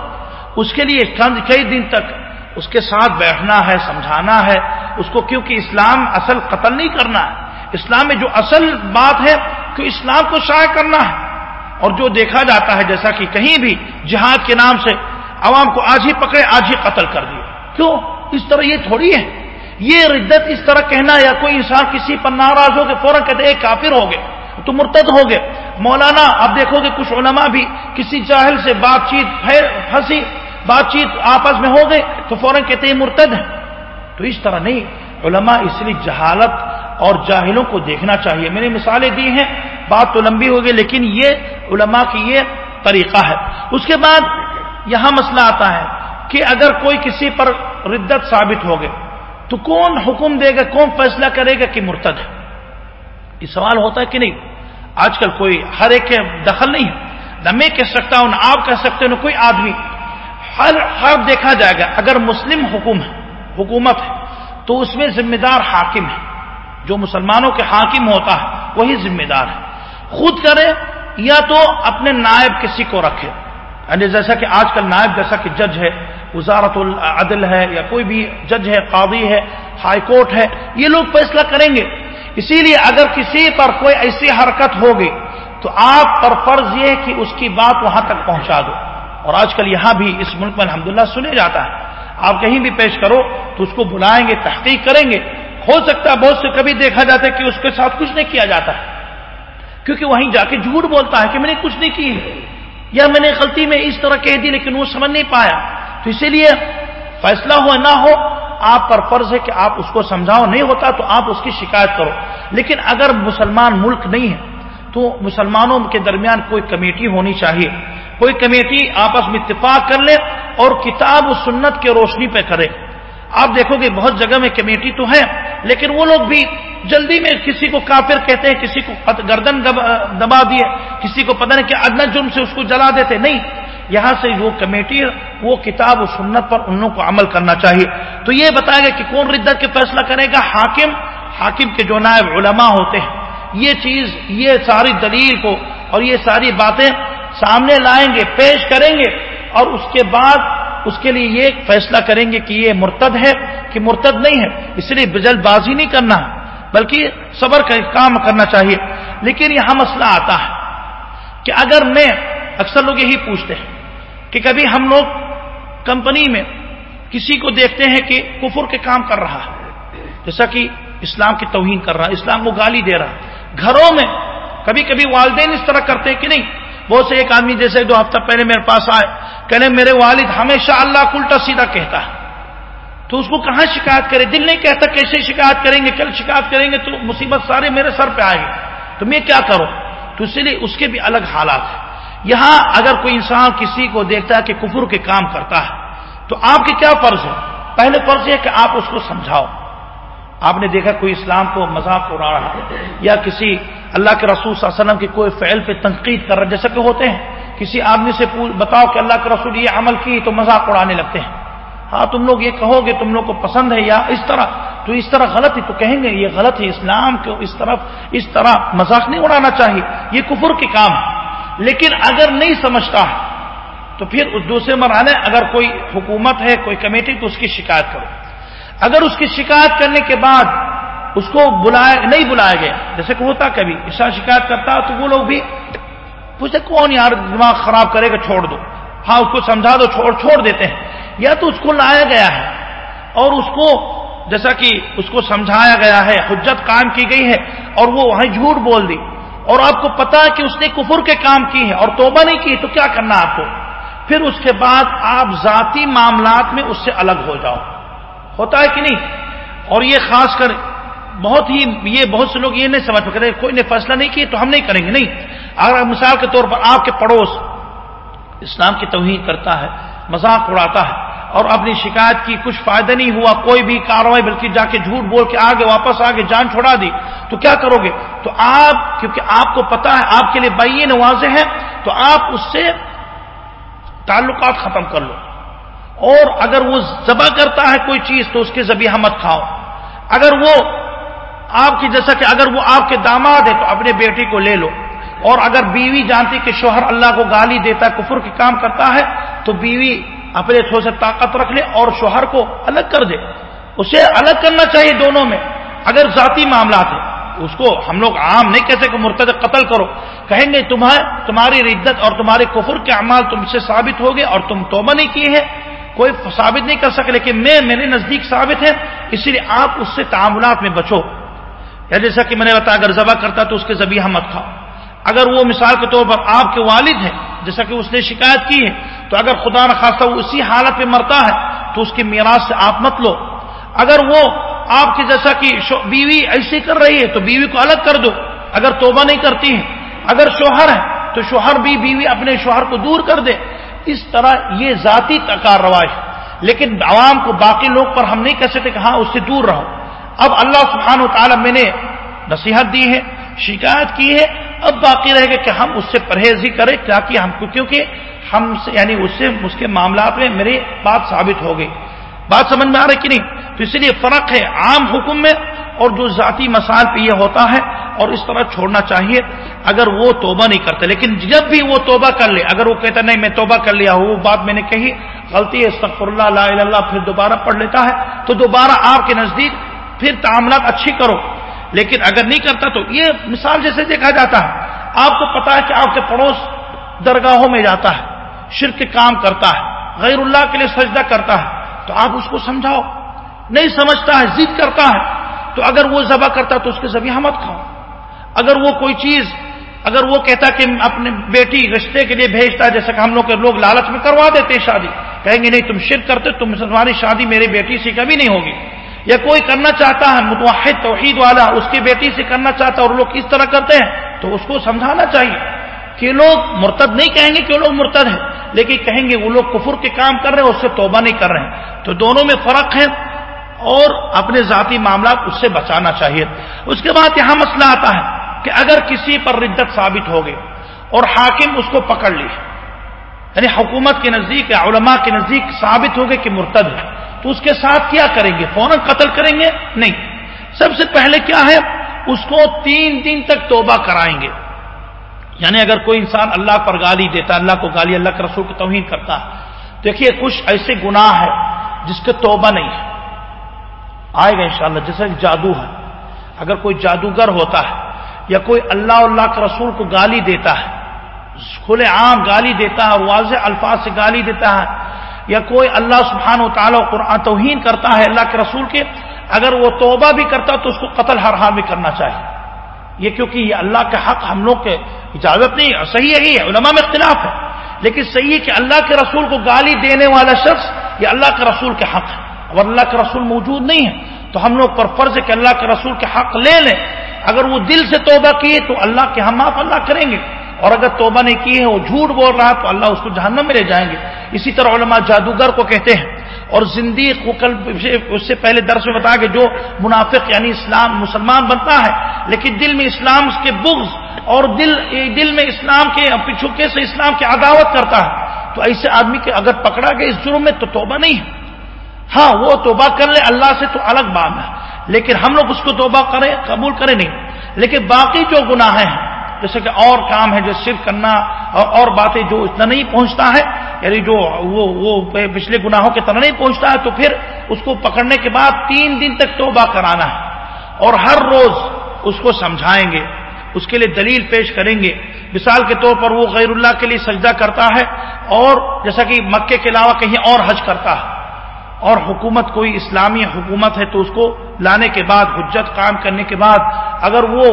اس کے لیے کئی دن تک اس کے ساتھ بیٹھنا ہے، سمجھانا ہے۔ اس کو کیونکہ اسلام اصل قتل نہیں کرنا ہے۔ اسلام میں جو اصل بات ہے کہ اسلام کو شائع کرنا ہے اور جو دیکھا جاتا ہے جیسا کہ کہیں بھی جہاد کے نام سے عوام کو آج ہی پکڑے، آج ہی قتل کر دیے کیوں؟ اس طرح یہ تھوڑی ہے۔ یہ ردت اس طرح کہنا یا کوئی انسان کسی پر ناراض ہو کے فوراً کہتے ایک کافر ہو گئے، تو مرتد ہو گئے۔ مولانا اب دیکھو گے کچھ علماء بھی کسی جاہل سے بات چیت پھنسی، بات چیت آپس میں ہو گئے تو فوراً کہتے ہیں مرتد ہے۔ تو اس طرح نہیں، علماء اس لیے جہالت اور جاہلوں کو دیکھنا چاہیے۔ میں نے مثالیں دی ہیں، بات تو لمبی ہو گئی لیکن یہ علماء کی یہ طریقہ ہے۔ اس کے بعد یہاں مسئلہ آتا ہے کہ اگر کوئی کسی پر ردت ثابت ہو گئے تو کون حکم دے گا، کون فیصلہ کرے گا کہ مرتد ہے؟ یہ سوال ہوتا ہے کہ نہیں؟ آج کل کوئی ہر ایک کے دخل نہیں ہے۔ نہ میں کہہ سکتا ہوں، نہ آپ کہہ سکتے نہ کوئی آدمی۔ ہر ہر دیکھا جائے گا، اگر مسلم حکوم ہے، حکومت ہے، تو اس میں ذمہ دار حاکم ہے۔ جو مسلمانوں کے حاکم ہوتا ہے، وہی ذمہ دار ہے۔ خود کرے یا تو اپنے نائب کسی کو رکھے۔ یعنی جیسا کہ آج کل نائب جیسا کہ جج ہے، وزارت العدل ہے یا کوئی بھی جج ہے، قاضی ہے، ہائی کورٹ ہے، یہ لوگ فیصلہ کریں گے۔ اسی لیے اگر کسی پر کوئی ایسی حرکت ہوگی، تو آپ پر فرض یہ کہ اس کی بات وہاں تک پہنچا دو۔ اور آج کل یہاں بھی اس ملک میں الحمدللہ سنے جاتا ہے۔ آپ کہیں بھی پیش کرو تو اس کو بلائیں گے، تحقیق کریں گے۔ ہو سکتا ہے، بہت سے کبھی دیکھا جاتا ہے کہ اس کے ساتھ کچھ نہیں کیا جاتا۔ ہے کیونکہ وہیں جا کے جھوٹ بولتا ہے کہ میں نے کچھ نہیں کی۔ یا میں نے غلطی میں اس طرح کہہ دی لیکن وہ سمجھ نہیں پایا۔ تو اسی لیے فیصلہ ہو نہ ہو، آپ پر فرض ہے کہ آپ اس کو سمجھاؤ، نہیں ہوتا تو آپ اس کی شکایت کرو۔ لیکن اگر مسلمان ملک نہیں ہے، تو مسلمانوں کے درمیان کوئی کمیٹی ہونی چاہیے۔ کوئی کمیٹی آپس میں اتفاق کر لے اور کتاب و سنت کے روشنی پہ کرے۔ آپ دیکھو گے بہت جگہ میں کمیٹی تو ہے، لیکن وہ لوگ بھی جلدی میں کسی کو کافر کہتے ہیں، کسی کو گردن دبا دیے، کسی کو پتہ نہیں کہ ادنا جرم سے اس کو جلا دیتے۔ نہیں، یہاں سے وہ کمیٹی، وہ کتاب و سنت پر ان کو عمل کرنا چاہیے۔ تو یہ بتایا گیا کہ کون ردت کے فیصلہ کرے گا؟ حاکم۔ حاکم کے جو نائب علماء ہوتے ہیں۔ یہ چیز، یہ ساری دلیل کو اور یہ ساری باتیں سامنے لائیں گے، پیش کریں گے اور اس کے بعد اس کے لیے یہ فیصلہ کریں گے کہ یہ مرتد ہے کہ مرتد نہیں ہے۔ اس لیے بجل بازی نہیں کرنا بلکہ صبر کا کام کرنا چاہیے۔ لیکن یہاں مسئلہ آتا ہے کہ اگر میں اکثر لوگ یہی پوچھتے ہیں کہ کبھی ہم لوگ کمپنی میں کسی کو دیکھتے ہیں کہ کفر کے کام کر رہا ہے، جیسا کہ اسلام کی توہین کر رہا ہے، اسلام کو گالی دے رہا ہے۔ گھروں میں کبھی کبھی والدین اس طرح کرتے ہیں کہ نہیں بہت سے ایک آدمی جیسے دو ہفتہ پہلے میرے پاس آئے، کہنے میرے والد ہمیشہ اللہ کو الٹا سیدھا کہتا ہے۔ تو اس کو کہاں شکایت کرے؟ دل نہیں کہتا کیسے شکایت کریں گے، کل شکایت کریں گے، تو مصیبت سارے میرے سر پہ آئے گی۔ تو میں کیا کروں؟ تو اسی لیے اس کے بھی الگ حالات ہیں۔ یہاں اگر کوئی انسان کسی کو دیکھتا ہے کہ کفر کے کام کرتا ہے، تو آپ کے کیا فرض ہے پہلے فرض یہ کہ آپ اس کو سمجھاؤ۔ آپ نے دیکھا کوئی اسلام کو مذاق اڑا رہا یا کسی اللہ کے رسول صلی اللہ علیہ وسلم کے کوئی فعل پہ تنقید کر رہا جیسا کہ ہوتے ہیں، کسی آدمی سے بتاؤ کہ اللہ کے رسول یہ عمل کی تو مذاق اڑانے لگتے ہیں۔ ہاں تم لوگ یہ کہو گے تم لوگ کو پسند ہے یا اس طرح، تو اس طرح غلط ہے تو کہیں گے، یہ غلط ہے اسلام کو اس طرف، اس طرح مذاق نہیں اڑانا چاہیے، یہ کفر کے کام ہے۔ لیکن اگر نہیں سمجھتا، تو پھر اس دوسرے مرحلے، اگر کوئی حکومت ہے، کوئی کمیٹی، تو اس کی شکایت کرو۔ اگر اس کی شکایت کرنے کے بعد اس کو بلائے نہیں بلایا گیا جیسے کہ ہوتا کبھی ایسا شکایت کرتا تو وہ لوگ بھی پوچھتے، کون یار دماغ خراب کرے گا، چھوڑ دو. ہاں اس کو سمجھا دو، چھوڑ چھوڑ دیتے ہیں۔ یا تو اس کو لایا گیا ہے اور اس کو جیسا کہ اس کو سمجھایا گیا ہے، حجت قائم کی گئی ہے اور وہ وہیں جھوٹ بول دی۔ اور آپ کو پتا ہے کہ اس نے کفر کے کام کی ہے اور توبہ نہیں کی، تو کیا کرنا آپ کو؟ پھر اس کے بعد آپ ذاتی معاملات میں اس سے الگ ہو جاؤ۔ ہوتا ہے کہ نہیں؟ اور یہ خاص کر بہت ہی یہ بہت سے لوگ یہ نہیں سمجھ پکڑے کوئی نے فیصلہ نہیں کیا تو ہم نہیں کریں گے، نہیں۔ اگر مثال کے طور پر آپ کے پڑوس اسلام کی توہین کرتا ہے، مذاق اڑاتا ہے، اور اپنی شکایت کی کچھ فائدہ نہیں ہوا، کوئی بھی کاروائی بلکہ جا کے جھوٹ بول کے آگے واپس آگے جان چھوڑا دی، تو کیا کرو گے؟ تو آپ کیونکہ آپ کو پتا ہے، آپ کے لیے بائیے نوازے ہیں تو آپ اس سے تعلقات ختم کر لو۔ اور اگر وہ ذبح کرتا ہے کوئی چیز تو اس کے ذبیحہ مت کھاؤ۔ اگر وہ آپ کی جیسا کہ اگر وہ آپ کے داماد ہے تو اپنے بیٹی کو لے لو۔ اور اگر بیوی جانتی کہ شوہر اللہ کو گالی دیتا ہے، کفر کے کام کرتا ہے، تو بیوی اپنے تھوڑے سے طاقت رکھ لے اور شوہر کو الگ کر دے۔ اسے الگ کرنا چاہیے دونوں میں۔ اگر ذاتی معاملات ہیں، اس کو ہم لوگ عام نہیں کہتے کہ مرتد قتل کرو۔ کہیں گے تمہیں تمہاری ردت اور تمہارے کفر کے اعمال تم سے ثابت ہو گئے اور تم توبہ نہیں کی ہے کوئی ثابت نہیں کر سکے، لیکن میں میرے نزدیک ثابت ہے، اسی لیے آپ اس سے تعاملات میں بچو۔ یا جیسا کہ میں نے بتایا، اگر ذبح کرتا تو اس کے ذبیحہ مت کھاؤ۔ اگر وہ مثال کے طور پر آپ کے والد ہیں، جیسا کہ اس نے شکایت کی ہے، تو اگر خدا نخواستہ وہ اسی حالت میں مرتا ہے، تو اس کی میراث سے آپ مت لو۔ اگر وہ آپ کی جیسا کہ بیوی ایسی کر رہی ہے، تو بیوی کو الگ کر دو۔ اگر توبہ نہیں کرتی ہے اگر شوہر ہے، تو شوہر بھی بیوی اپنے شوہر کو دور کر دے۔ اس طرح یہ ذاتی تکار رواج لیکن عوام کو باقی لوگ پر ہم نہیں کہہ سکتے کہ ہاں اس سے دور رہو۔ اب اللہ سبحانہ و تعالی میں نے نصیحت دی ہے، شکایت کی ہے۔ اب باقی رہے گا کہ ہم اس سے پرہیز ہی کریں، تاکہ ہم کو کیونکہ ہم سے یعنی اس سے اس کے معاملات میں میری بات ثابت ہو گئی۔ بات سمجھ میں آ رہی کہ نہیں؟ تو اس لیے فرق ہے عام حکم میں اور جو ذاتی مسائل پہ یہ ہوتا ہے اور اس طرح چھوڑنا چاہیے، اگر وہ توبہ نہیں کرتے، لیکن جب بھی وہ توبہ کر لے، اگر وہ کہتا نہیں، میں توبہ کر لیا ہوں، وہ بات میں نے کہی، غلطی ہے، استغفر اللہ، لا الہ اللہ، پھر دوبارہ پڑھ لیتا ہے، تو دوبارہ آپ کے نزدیک پھر تعاملات اچھی کرو۔ لیکن اگر نہیں کرتا تو یہ مثال جیسے دیکھا جاتا ہے، آپ کو پتا ہے کہ آپ کے پڑوس درگاہوں میں جاتا ہے، شرک کام کرتا ہے، غیر اللہ کے لیے سجدہ کرتا ہے، تو آپ اس کو سمجھاؤ۔ نہیں سمجھتا ہے، ضد کرتا ہے۔ تو اگر وہ ذبح کرتا تو اس کے ذبح مت کھاؤ۔ اگر وہ کوئی چیز، اگر وہ کہتا کہ اپنے بیٹی رشتے کے لیے بھیجتا جیسا کہ ہم لوگ کے لوگ لالچ میں کروا دیتے شادی، کہیں گے نہیں تم شرک کرتے، تم تمہاری شادی میری بیٹی سے کبھی نہیں ہوگی۔ یا کوئی کرنا چاہتا ہے، متوحد توحید والا اس کی بیٹی سے کرنا چاہتا ہے اور لوگ کس طرح کرتے ہیں، تو اس کو سمجھانا چاہیے۔ کہ لوگ مرتد نہیں کہیں گے کہ لوگ مرتد ہیں، لیکن کہیں گے وہ لوگ کفر کے کام کر رہے ہیں اس سے توبہ نہیں کر رہے ہیں۔ تو دونوں میں فرق ہے۔ اور اپنے ذاتی معاملات اس سے بچانا چاہیے۔ اس کے بعد یہاں مسئلہ آتا ہے کہ اگر کسی پر ردت ثابت ہو گئے اور حاکم اس کو پکڑ لی یعنی حکومت کے نزدیک یا علماء کے نزدیک ثابت ہو گئے کہ مرتد ہے، تو اس کے ساتھ کیا کریں گے؟ فوراً قتل کریں گے؟ نہیں۔ سب سے پہلے کیا ہے؟ اس کو تین دن تک توبہ کرائیں گے۔ یعنی اگر کوئی انسان اللہ پر گالی دیتا، اللہ کو گالی، اللہ کے رسول کو توہین کرتا ہے دیکھیے کچھ ایسے گناہ ہے جس کے توبہ نہیں ہے۔ آئے گا انشاءاللہ، جیسے جادو ہے۔ اگر کوئی جادوگر ہوتا ہے، یا کوئی اللہ اللہ کے رسول کو گالی دیتا ہے کھلے عام گالی دیتا ہے واضح الفاظ سے گالی دیتا ہے، یا کوئی اللہ سبحانہ و تعالیٰ قرآن توہین کرتا ہے اللہ کے رسول کے، اگر وہ توبہ بھی کرتا تو اس کو قتل ہر حال میں کرنا چاہیے۔ یہ کیونکہ یہ اللہ کے حق ہم لوگ کے اجازت نہیں صحیح یہی ہے، علماء میں اختلاف ہے۔ لیکن صحیح ہے کہ اللہ کے رسول کو گالی دینے والا شخص یہ اللہ کے رسول کے حق ہے۔ اور اللہ کے رسول موجود نہیں ہے تو ہم لوگ پر فرض ہے کہ اللہ کے رسول کے حق لے لیں۔ اگر وہ دل سے توبہ کیے تو اللہ کے ہاں ہم آپ اللہ کریں گے۔ اور اگر توبہ نہیں کی ہے وہ جھوٹ بول رہا تو اللہ اس کو جہنم میں لے جائیں گے۔ اسی طرح علماء جادوگر کو کہتے ہیں۔ اور زندگی کو کل اس سے پہلے درس میں بتایا کہ جو منافق یعنی اسلام، مسلمان بنتا ہے، لیکن دل میں اسلام اس کے بغض اور دل دل میں اسلام کے پچھوکے سے اسلام کی عداوت کرتا ہے۔ تو ایسے آدمی کے اگر پکڑا گیا اس جرم میں تو توبہ نہیں ہے۔ ہاں وہ توبہ کر لے، اللہ سے تو الگ بات ہے۔ لیکن ہم لوگ اس کو توبہ کریں، قبول کریں نہیں۔ لیکن باقی جو گناہ ہیں، جیسے کہ اور کام ہے، جو صرف کرنا اور باتیں جو اتنا نہیں پہنچتا ہے یعنی جو وہ وہ پچھلے گناہوں کے طرح نہیں پہنچتا ہے، تو پھر اس کو پکڑنے کے بعد تین دن تک توبہ کرانا ہے۔ اور ہر روز اس کو سمجھائیں گے، اس کے لیے دلیل پیش کریں گے۔ مثال کے طور پر وہ غیر اللہ کے لیے سجدہ کرتا ہے اور جیسا کہ مکے کے علاوہ کہیں اور حج کرتا ہے۔ اور حکومت کوئی اسلامی حکومت ہے تو اس کو لانے کے بعد، حجت قائم کرنے کے بعد، اگر وہ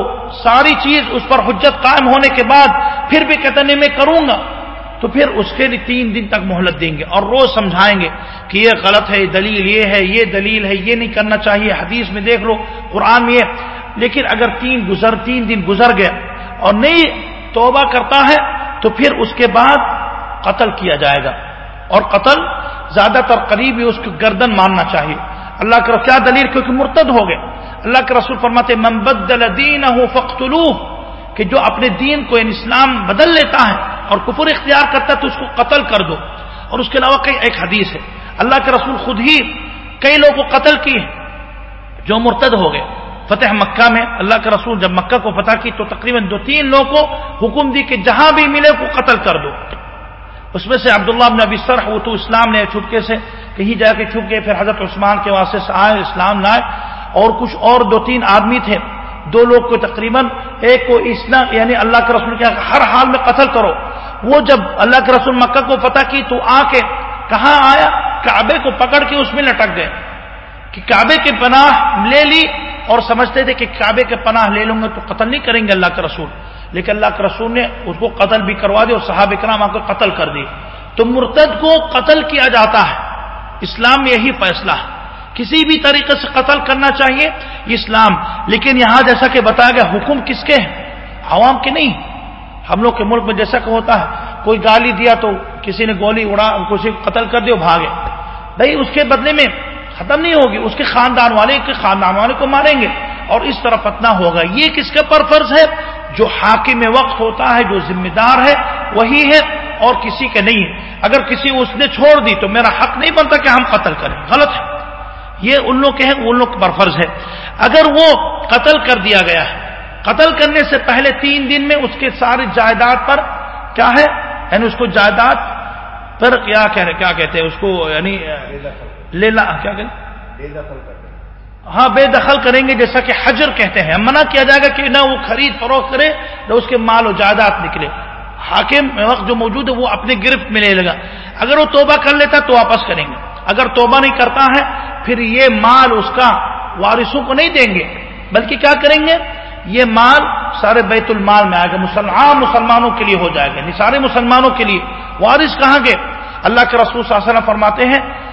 ساری چیز اس پر حجت قائم ہونے کے بعد پھر بھی کہتے میں کروں گا. تو پھر اس کے لیے تین دن تک مہلت دیں گے اور روز سمجھائیں گے کہ یہ غلط ہے دلیل یہ ہے، یہ دلیل ہے، یہ نہیں کرنا چاہیے۔ حدیث میں دیکھ لو، قرآن میں یہ۔ لیکن اگر تین گزر، تین دن گزر گیا اور نہیں توبہ کرتا ہے، تو پھر اس کے بعد قتل کیا جائے گا۔ اور قتل زیادہ تر قریب ہی اس کی گردن ماننا چاہیے۔ اللہ کا کیا دلیل؟ کیونکہ مرتد ہو گئے۔ اللہ کے رسول فرماتے بدل دین ہو کہ جو اپنے دین کو یعنی اسلام بدل لیتا ہے اور کفر اختیار کرتا ہے تو اس کو قتل کر دو۔ اور اس کے علاوہ کئی ایک حدیث ہے۔ اللہ کے رسول خود ہی کئی لوگوں کو قتل کی جو مرتد ہو گئے۔ فتح مکہ میں اللہ کے رسول جب مکہ کو فتح کی تو تقریباً دو تین لوگوں کو حکم دی کہ جہاں بھی ملے کو قتل کر دو۔ اس میں سے عبداللہ ابن ابی سرح، وہ تو اسلام نے چھپکے سے کہیں جا کے چھپ گئے پھر حضرت عثمان کے واسطے سے آئے، اسلام لائے۔ اور کچھ اور دو تین آدمی تھے، دو لوگ کو تقریباً ایک کو اسلام یعنی اللہ کے رسول کے ہر حال میں قتل کرو۔ وہ جب اللہ کے رسول مکہ کو پتہ کی تو آ کے کہاں آیا؟ کعبے کو پکڑ کے اس میں لٹک گئے۔ کہ کعبے کی پناہ لے لی اور سمجھتے تھے کہ کعبے کے پناہ لے لوں گے تو قتل نہیں کریں گے اللہ کے رسول۔ لیکن اللہ کے رسول نے اس کو قتل بھی کروا دی اور صحابہ کرام کو قتل کر دی۔ تو مرتد کو قتل کیا جاتا ہے۔ اسلام میں یہی فیصلہ ہے۔ کسی بھی طریقے سے قتل کرنا چاہیے اسلام۔ لیکن یہاں جیسا کہ بتایا گیا حکم کس کے ہیں؟ عوام کے نہیں۔ ہم لوگ کے ملک میں جیسا کہ ہوتا ہے، کوئی گالی دیا تو کسی نے گولی اڑا، کسی کو قتل کر دیا بھاگے۔ بھائی اس کے بدلے میں ختم نہیں ہوگی۔ اس کے خاندان والے کے خاندان والے کو ماریں گے۔ اور اس طرح فتنا ہوگا۔ یہ کس کے پر فرض ہے؟ جو حاکم وقت ہوتا ہے جو ذمہ دار ہے وہی ہے اور کسی کے نہیں ہے۔ اگر کسی اس نے چھوڑ دی تو میرا حق نہیں بنتا کہ ہم قتل کریں۔ غلط ہے۔ یہ ان لوگ کے ہیں ان لوگ پر فرض ہے۔ اگر وہ قتل کر دیا گیا ہے قتل کرنے سے پہلے تین دن میں اس کے سارے جائیداد پر کیا ہے؟ یعنی اس کو جائیداد پر کیا کیا کہتے ہیں؟ اس کو یعنی لینا کیا ہاں بے دخل کریں گے، جیسا کہ حجر کہتے ہیں۔ منع کیا جائے گا کہ نہ وہ خرید فروخت کرے، نہ اس کے مال و جائیداد نکلے۔ حاکم وقت جو موجود ہے، وہ اپنے گرفت میں لے لگا۔ اگر وہ توبہ کر لیتا تو واپس کریں گے۔ اگر توبہ نہیں کرتا ہے، پھر یہ مال اس کا وارثوں کو نہیں دیں گے۔ بلکہ کیا کریں گے؟ یہ مال سارے بیت المال میں آئے گا۔ عام مسلمانوں کے لیے ہو جائے گا۔ یعنی سارے مسلمانوں کے لیے۔ وارث کہاں گے اللہ کے رسول صلی اللہ علیہ وسلم فرماتے ہیں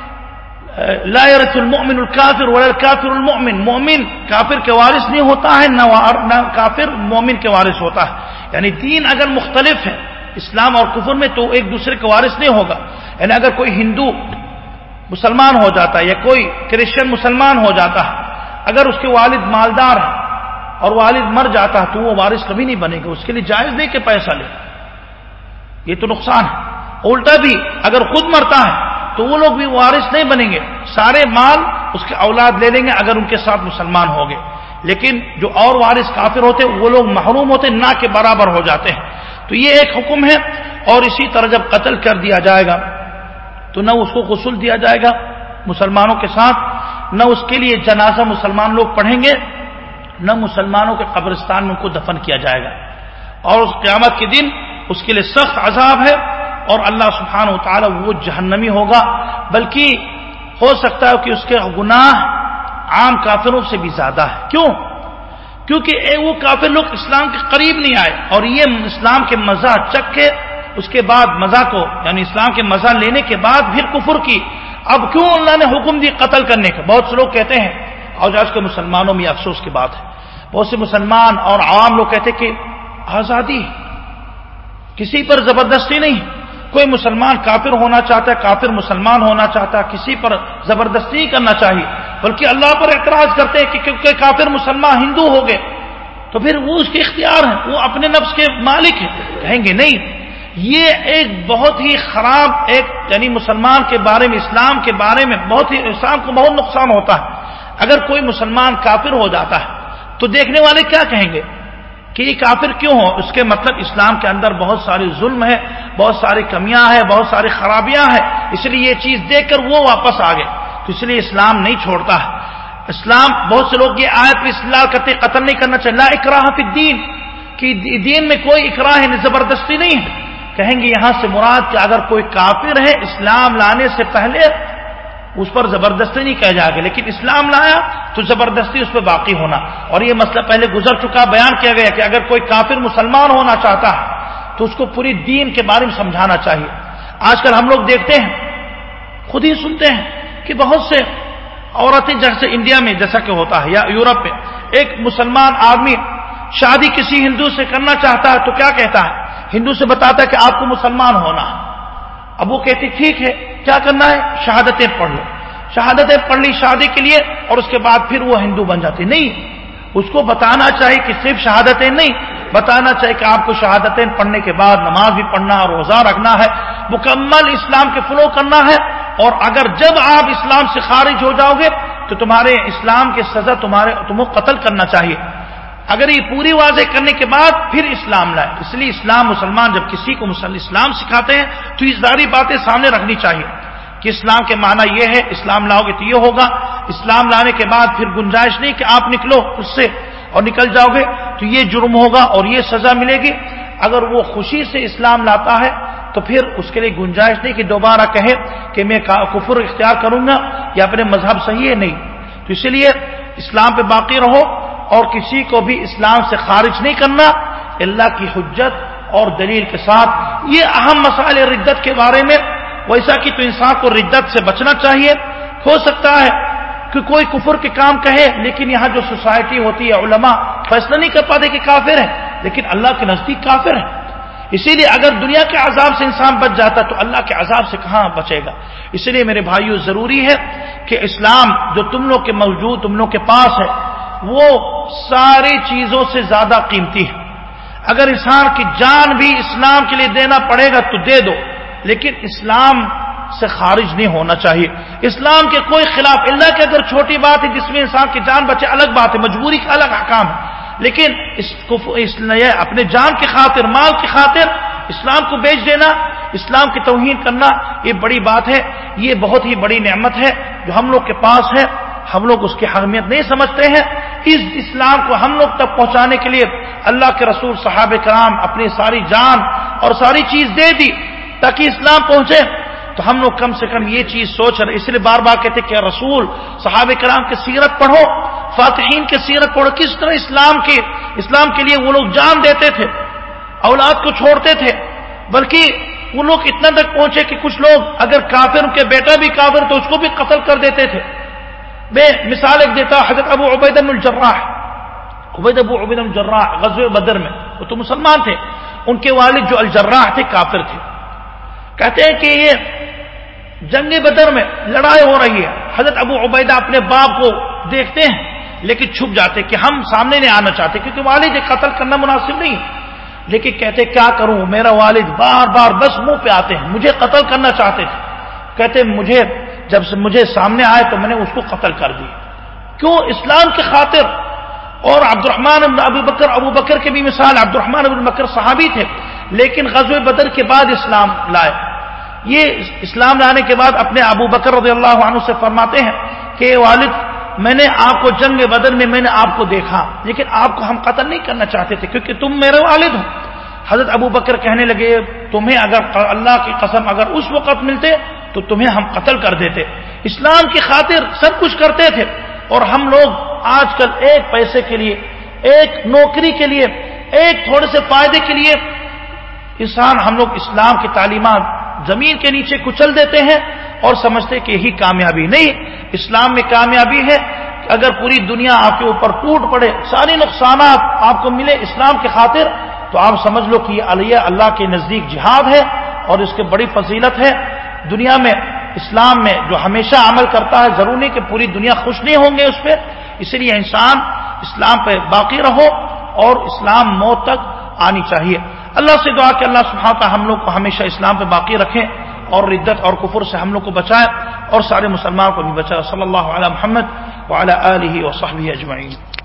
لا يرث المؤمن الكافر ولا الكافر المؤمن. مومن کافر کے وارث نہیں ہوتا ہے، نہ کافر مومن کے وارث ہوتا ہے۔ یعنی دین اگر مختلف ہے، اسلام اور کفر میں تو ایک دوسرے کے وارث نہیں ہوگا۔ یعنی اگر کوئی ہندو مسلمان ہو جاتا ہے یا کوئی کرسچن مسلمان ہو جاتا ہے، اگر اس کے والد مالدار ہے اور والد مر جاتا ہے تو وہ وارث کبھی نہیں بنے گا۔ اس کے لیے جائز نہیں کہ پیسہ لے۔ یہ تو نقصان ہے۔ الٹا بھی اگر خود مرتا ہے تو وہ لوگ بھی وارث نہیں بنیں گے۔ سارے مال اس کے اولاد لے لیں گے اگر ان کے ساتھ مسلمان ہو گئے۔ لیکن جو اور وارث کافر ہوتے وہ لوگ محروم ہوتے نہ کے برابر ہو جاتے ہیں۔ تو یہ ایک حکم ہے اور اسی طرح جب قتل کر دیا جائے گا، تو نہ اس کو غسل دیا جائے گا مسلمانوں کے ساتھ، نہ اس کے لیے جنازہ مسلمان لوگ پڑھیں گے، نہ مسلمانوں کے قبرستان میں ان کو دفن کیا جائے گا۔ اور اس قیامت کے دن اس کے لیے سخت عذاب ہے۔ اور اللہ سبحانہ و تعالی وہ جہنمی ہوگا، بلکہ ہو سکتا ہے کہ اس کے گناہ عام کافروں سے بھی زیادہ ہے۔ کیوں؟ کیونکہ وہ کافر لوگ اسلام کے قریب نہیں آئے اور یہ اسلام کے مزہ چک کے اس کے بعد مزہ کو یعنی اسلام کے مزہ لینے کے بعد پھر کفر کی۔ اب کیوں اللہ نے حکم دی قتل کرنے کا؟ بہت سے لوگ کہتے ہیں، اور آج کے مسلمانوں میں افسوس کی بات ہے۔ بہت سے مسلمان اور عوام لوگ کہتے کہ آزادی کسی پر زبردستی نہیں۔ کوئی مسلمان کافر ہونا چاہتا ہے، کافر مسلمان ہونا چاہتا ہے، کسی پر زبردستی کرنا چاہیے۔ بلکہ اللہ پر اعتراض کرتے ہیں کہ کیونکہ کافر مسلمان ہندو ہو گئے، تو پھر وہ اس کے اختیار ہیں، وہ اپنے نفس کے مالک ہیں۔ کہیں گے نہیں، یہ ایک بہت ہی خراب ایک یعنی مسلمان کے بارے میں، اسلام کے بارے میں بہت ہی، اسلام کو بہت نقصان ہوتا ہے۔ اگر کوئی مسلمان کافر ہو جاتا ہے، تو دیکھنے والے کیا کہیں گے؟ کہ یہ کافر کیوں ہو اس کے مطلب اسلام کے اندر بہت ساری ظلم ہے، بہت ساری کمیاں ہیں، بہت ساری خرابیاں ہیں۔ اس لیے یہ چیز دیکھ کر وہ واپس آ گئے۔ تو اس لیے اسلام نہیں چھوڑتا۔ ہے اسلام بہت سے لوگ یہ آیت پہ اصلاح کرتے قتل نہیں کرنا چاہیے لا اکراہ فی الدین۔ کہ دین میں کوئی اکراہ ہے زبردستی نہیں ہے۔ کہیں گے یہاں سے مراد کہ اگر کوئی کافر ہے، اسلام لانے سے پہلے اس پر زبردستی نہیں کہہ جائے گا۔ لیکن اسلام لایا تو زبردستی اس پہ باقی ہونا۔ اور یہ مسئلہ پہلے گزر چکا، بیان کیا گیا کہ اگر کوئی کافر مسلمان ہونا چاہتا ہے تو اس کو پوری دین کے بارے میں سمجھانا چاہیے۔ آج کل ہم لوگ دیکھتے ہیں، خود ہی سنتے ہیں کہ بہت سے عورتیں جیسے انڈیا میں، جیسا کہ ہوتا ہے، یا یورپ میں ایک مسلمان آدمی شادی کسی ہندو سے کرنا چاہتا ہے تو کیا کہتا ہے؟ ہندو سے بتاتا ہے کہ آپ کو مسلمان ہونا ہے۔ اب وہ کہتی، ٹھیک ہے، کیا کرنا ہے؟ شہادتیں پڑھ لو. شہادتیں پڑھ لی شادی کے لیے اور اس کے بعد پھر وہ ہندو بن جاتے نہیں، اس کو بتانا چاہیے کہ صرف شہادتیں نہیں، بتانا چاہیے کہ آپ کو شہادتیں پڑھنے کے بعد نماز بھی پڑھنا روزہ رکھنا ہے، مکمل اسلام کے فلو کرنا ہے۔ اور اگر جب آپ اسلام سے خارج ہو جاؤ گے تو تمہارے اسلام کی سزا تمہارے، تمہیں قتل کرنا چاہیے۔ اگر یہ پوری واضح کرنے کے بعد پھر اسلام لائے۔ اس لیے اسلام مسلمان جب کسی کو اسلام سکھاتے ہیں تو یہ ساری باتیں سامنے رکھنی چاہیے کہ اسلام کے معنی یہ ہے، اسلام لاؤ گے تو یہ ہوگا۔ اسلام لانے کے بعد پھر گنجائش نہیں کہ آپ نکلو اس سے اور نکل جاؤ گے تو یہ جرم ہوگا اور یہ سزا ملے گی۔ اگر وہ خوشی سے اسلام لاتا ہے تو تو پھر اس کے لیے گنجائش نہیں کہ دوبارہ کہے کہ میں کفر اختیار کروں گا یا اپنے مذہب صحیح ہے، نہیں۔ تو اسی لیے اسلام پہ باقی رہو۔ اور کسی کو بھی اسلام سے خارج نہیں کرنا، اللہ کی حجت اور دلیل کے ساتھ۔ یہ اہم مسائل ردت کے بارے میں، ویسا کہ تو انسان کو ردت سے بچنا چاہیے۔ ہو سکتا ہے کہ کوئی کفر کے کام کہے، لیکن یہاں جو سوسائٹی ہوتی ہے، علماء فیصلہ نہیں کر پاتے کہ کافر ہے، لیکن اللہ کے نزدیک کافر ہے۔ اسی لیے اگر دنیا کے عذاب سے انسان بچ جاتا، تو اللہ کے عذاب سے کہاں بچے گا؟ اسی لیے میرے بھائیوں ضروری ہے کہ اسلام جو تم لوگ کے موجود، تم لوگ کے پاس ہے وہ ساری چیزوں سے زیادہ قیمتی ہے اگر انسان کی جان بھی اسلام کے لیے دینا پڑے گا تو دے دو، لیکن اسلام سے خارج نہیں ہونا چاہیے۔ اسلام کے کوئی خلاف اللہ کی اگر چھوٹی بات ہے جس میں انسان کی جان بچے الگ بات ہے، مجبوری کا الگ حکام ہے۔ لیکن اس اپنے جان کی خاطر، مال کی خاطر اسلام کو بیچ دینا، اسلام کی توہین کرنا، یہ بڑی بات ہے۔ یہ بہت ہی بڑی نعمت ہے جو ہم لوگ کے پاس ہے۔ ہم لوگ اس کی اہمیت نہیں سمجھتے ہیں۔ اس اسلام کو ہم لوگ تک پہنچانے کے لیے اللہ کے رسول صحابہ کرام اپنی ساری جان اور ساری چیز دے دی تاکہ اسلام پہنچے۔ تو ہم لوگ کم سے کم یہ چیز سوچ رہے اس لیے بار بار کہتے کہ رسول، صحابہ کرام کی سیرت پڑھو۔ فاتحین کی سیرت پڑھو۔ کس طرح اسلام کے اسلام کے لیے وہ لوگ جان دیتے تھے، اولاد کو چھوڑتے تھے۔ بلکہ وہ لوگ اتنا تک پہنچے کہ کچھ لوگ اگر کافر کے بیٹا بھی کافر تو اس کو بھی قتل کر دیتے تھے۔ میں مثال ایک دیتا حضرت ابو عبید الجراح۔ عبید ابو عبید الجراح غزو بدر میں۔ وہ تو مسلمان تھے۔ ان کے والد جو الجراح تھے، کافر تھے۔ کہتے ہیں کہ یہ جنگ بدر میں لڑائی ہو رہی ہے۔ حضرت ابو عبیدہ اپنے باپ کو دیکھتے ہیں، لیکن چھپ جاتے کہ ہم سامنے نہیں آنا چاہتے کیونکہ والد قتل کرنا مناسب نہیں لیکن کہتے کیا کروں؟ میرا والد بار بار بس منہ پہ آتے ہیں، مجھے قتل کرنا چاہتے تھے۔ کہتے مجھے جب سے مجھے سامنے آئے تو میں نے اس کو قتل کر دیا۔ کیوں؟ اسلام کی خاطر۔ اور عبد الرحمان ابو بکر ابو بکر کے بھی مثال عبد الرحمان ابو بکر صحابی تھے، لیکن غزو بدر کے بعد اسلام لائے۔ یہ اسلام لانے کے بعد اپنے ابو بکر رضی اللہ عنہ سے فرماتے ہیں کہ والد، میں نے آپ کو جنگ بدر میں میں نے آپ کو دیکھا، لیکن آپ کو ہم قتل نہیں کرنا چاہتے تھے، کیونکہ تم میرے والد ہو۔ حضرت ابو بکر کہنے لگے، تمہیں اگر اللہ کی قسم اگر اس وقت ملتے تو تمہیں ہم قتل کر دیتے۔ اسلام کی خاطر سب کچھ کرتے تھے۔ اور ہم لوگ آج کل ایک پیسے کے لیے، ایک نوکری کے لیے، ایک تھوڑے سے فائدے کے لیے انسان ہم لوگ اسلام کی تعلیمات زمین کے نیچے کچل دیتے ہیں اور سمجھتے کہ یہی کامیابی نہیں۔ اسلام میں کامیابی ہے کہ اگر پوری دنیا آپ کے اوپر ٹوٹ پڑے، سارے نقصانات آپ کو ملے اسلام کے خاطر، تو آپ سمجھ لو کہ یہ علیہ اللہ کے نزدیک جہاد ہے اور اس کی بڑی فضیلت ہے۔ دنیا میں، اسلام میں جو ہمیشہ عمل کرتا ہے ضرور نہیں کہ پوری دنیا خوش نہیں ہوں گے اس پہ۔ اسی لیے انسان اسلام پہ باقی رہو اور اسلام موت تک آنی چاہیے۔ اللہ سے دعا کہ اللہ سبحانہ ہم لوگ کو ہمیشہ اسلام پہ باقی رکھیں اور ردت اور کفر سے ہم لوگ کو بچائے اور سارے مسلمان کو بھی بچائے۔ صلی اللہ علیہ محمد وعلی آلہ وصحبہ اجمعین۔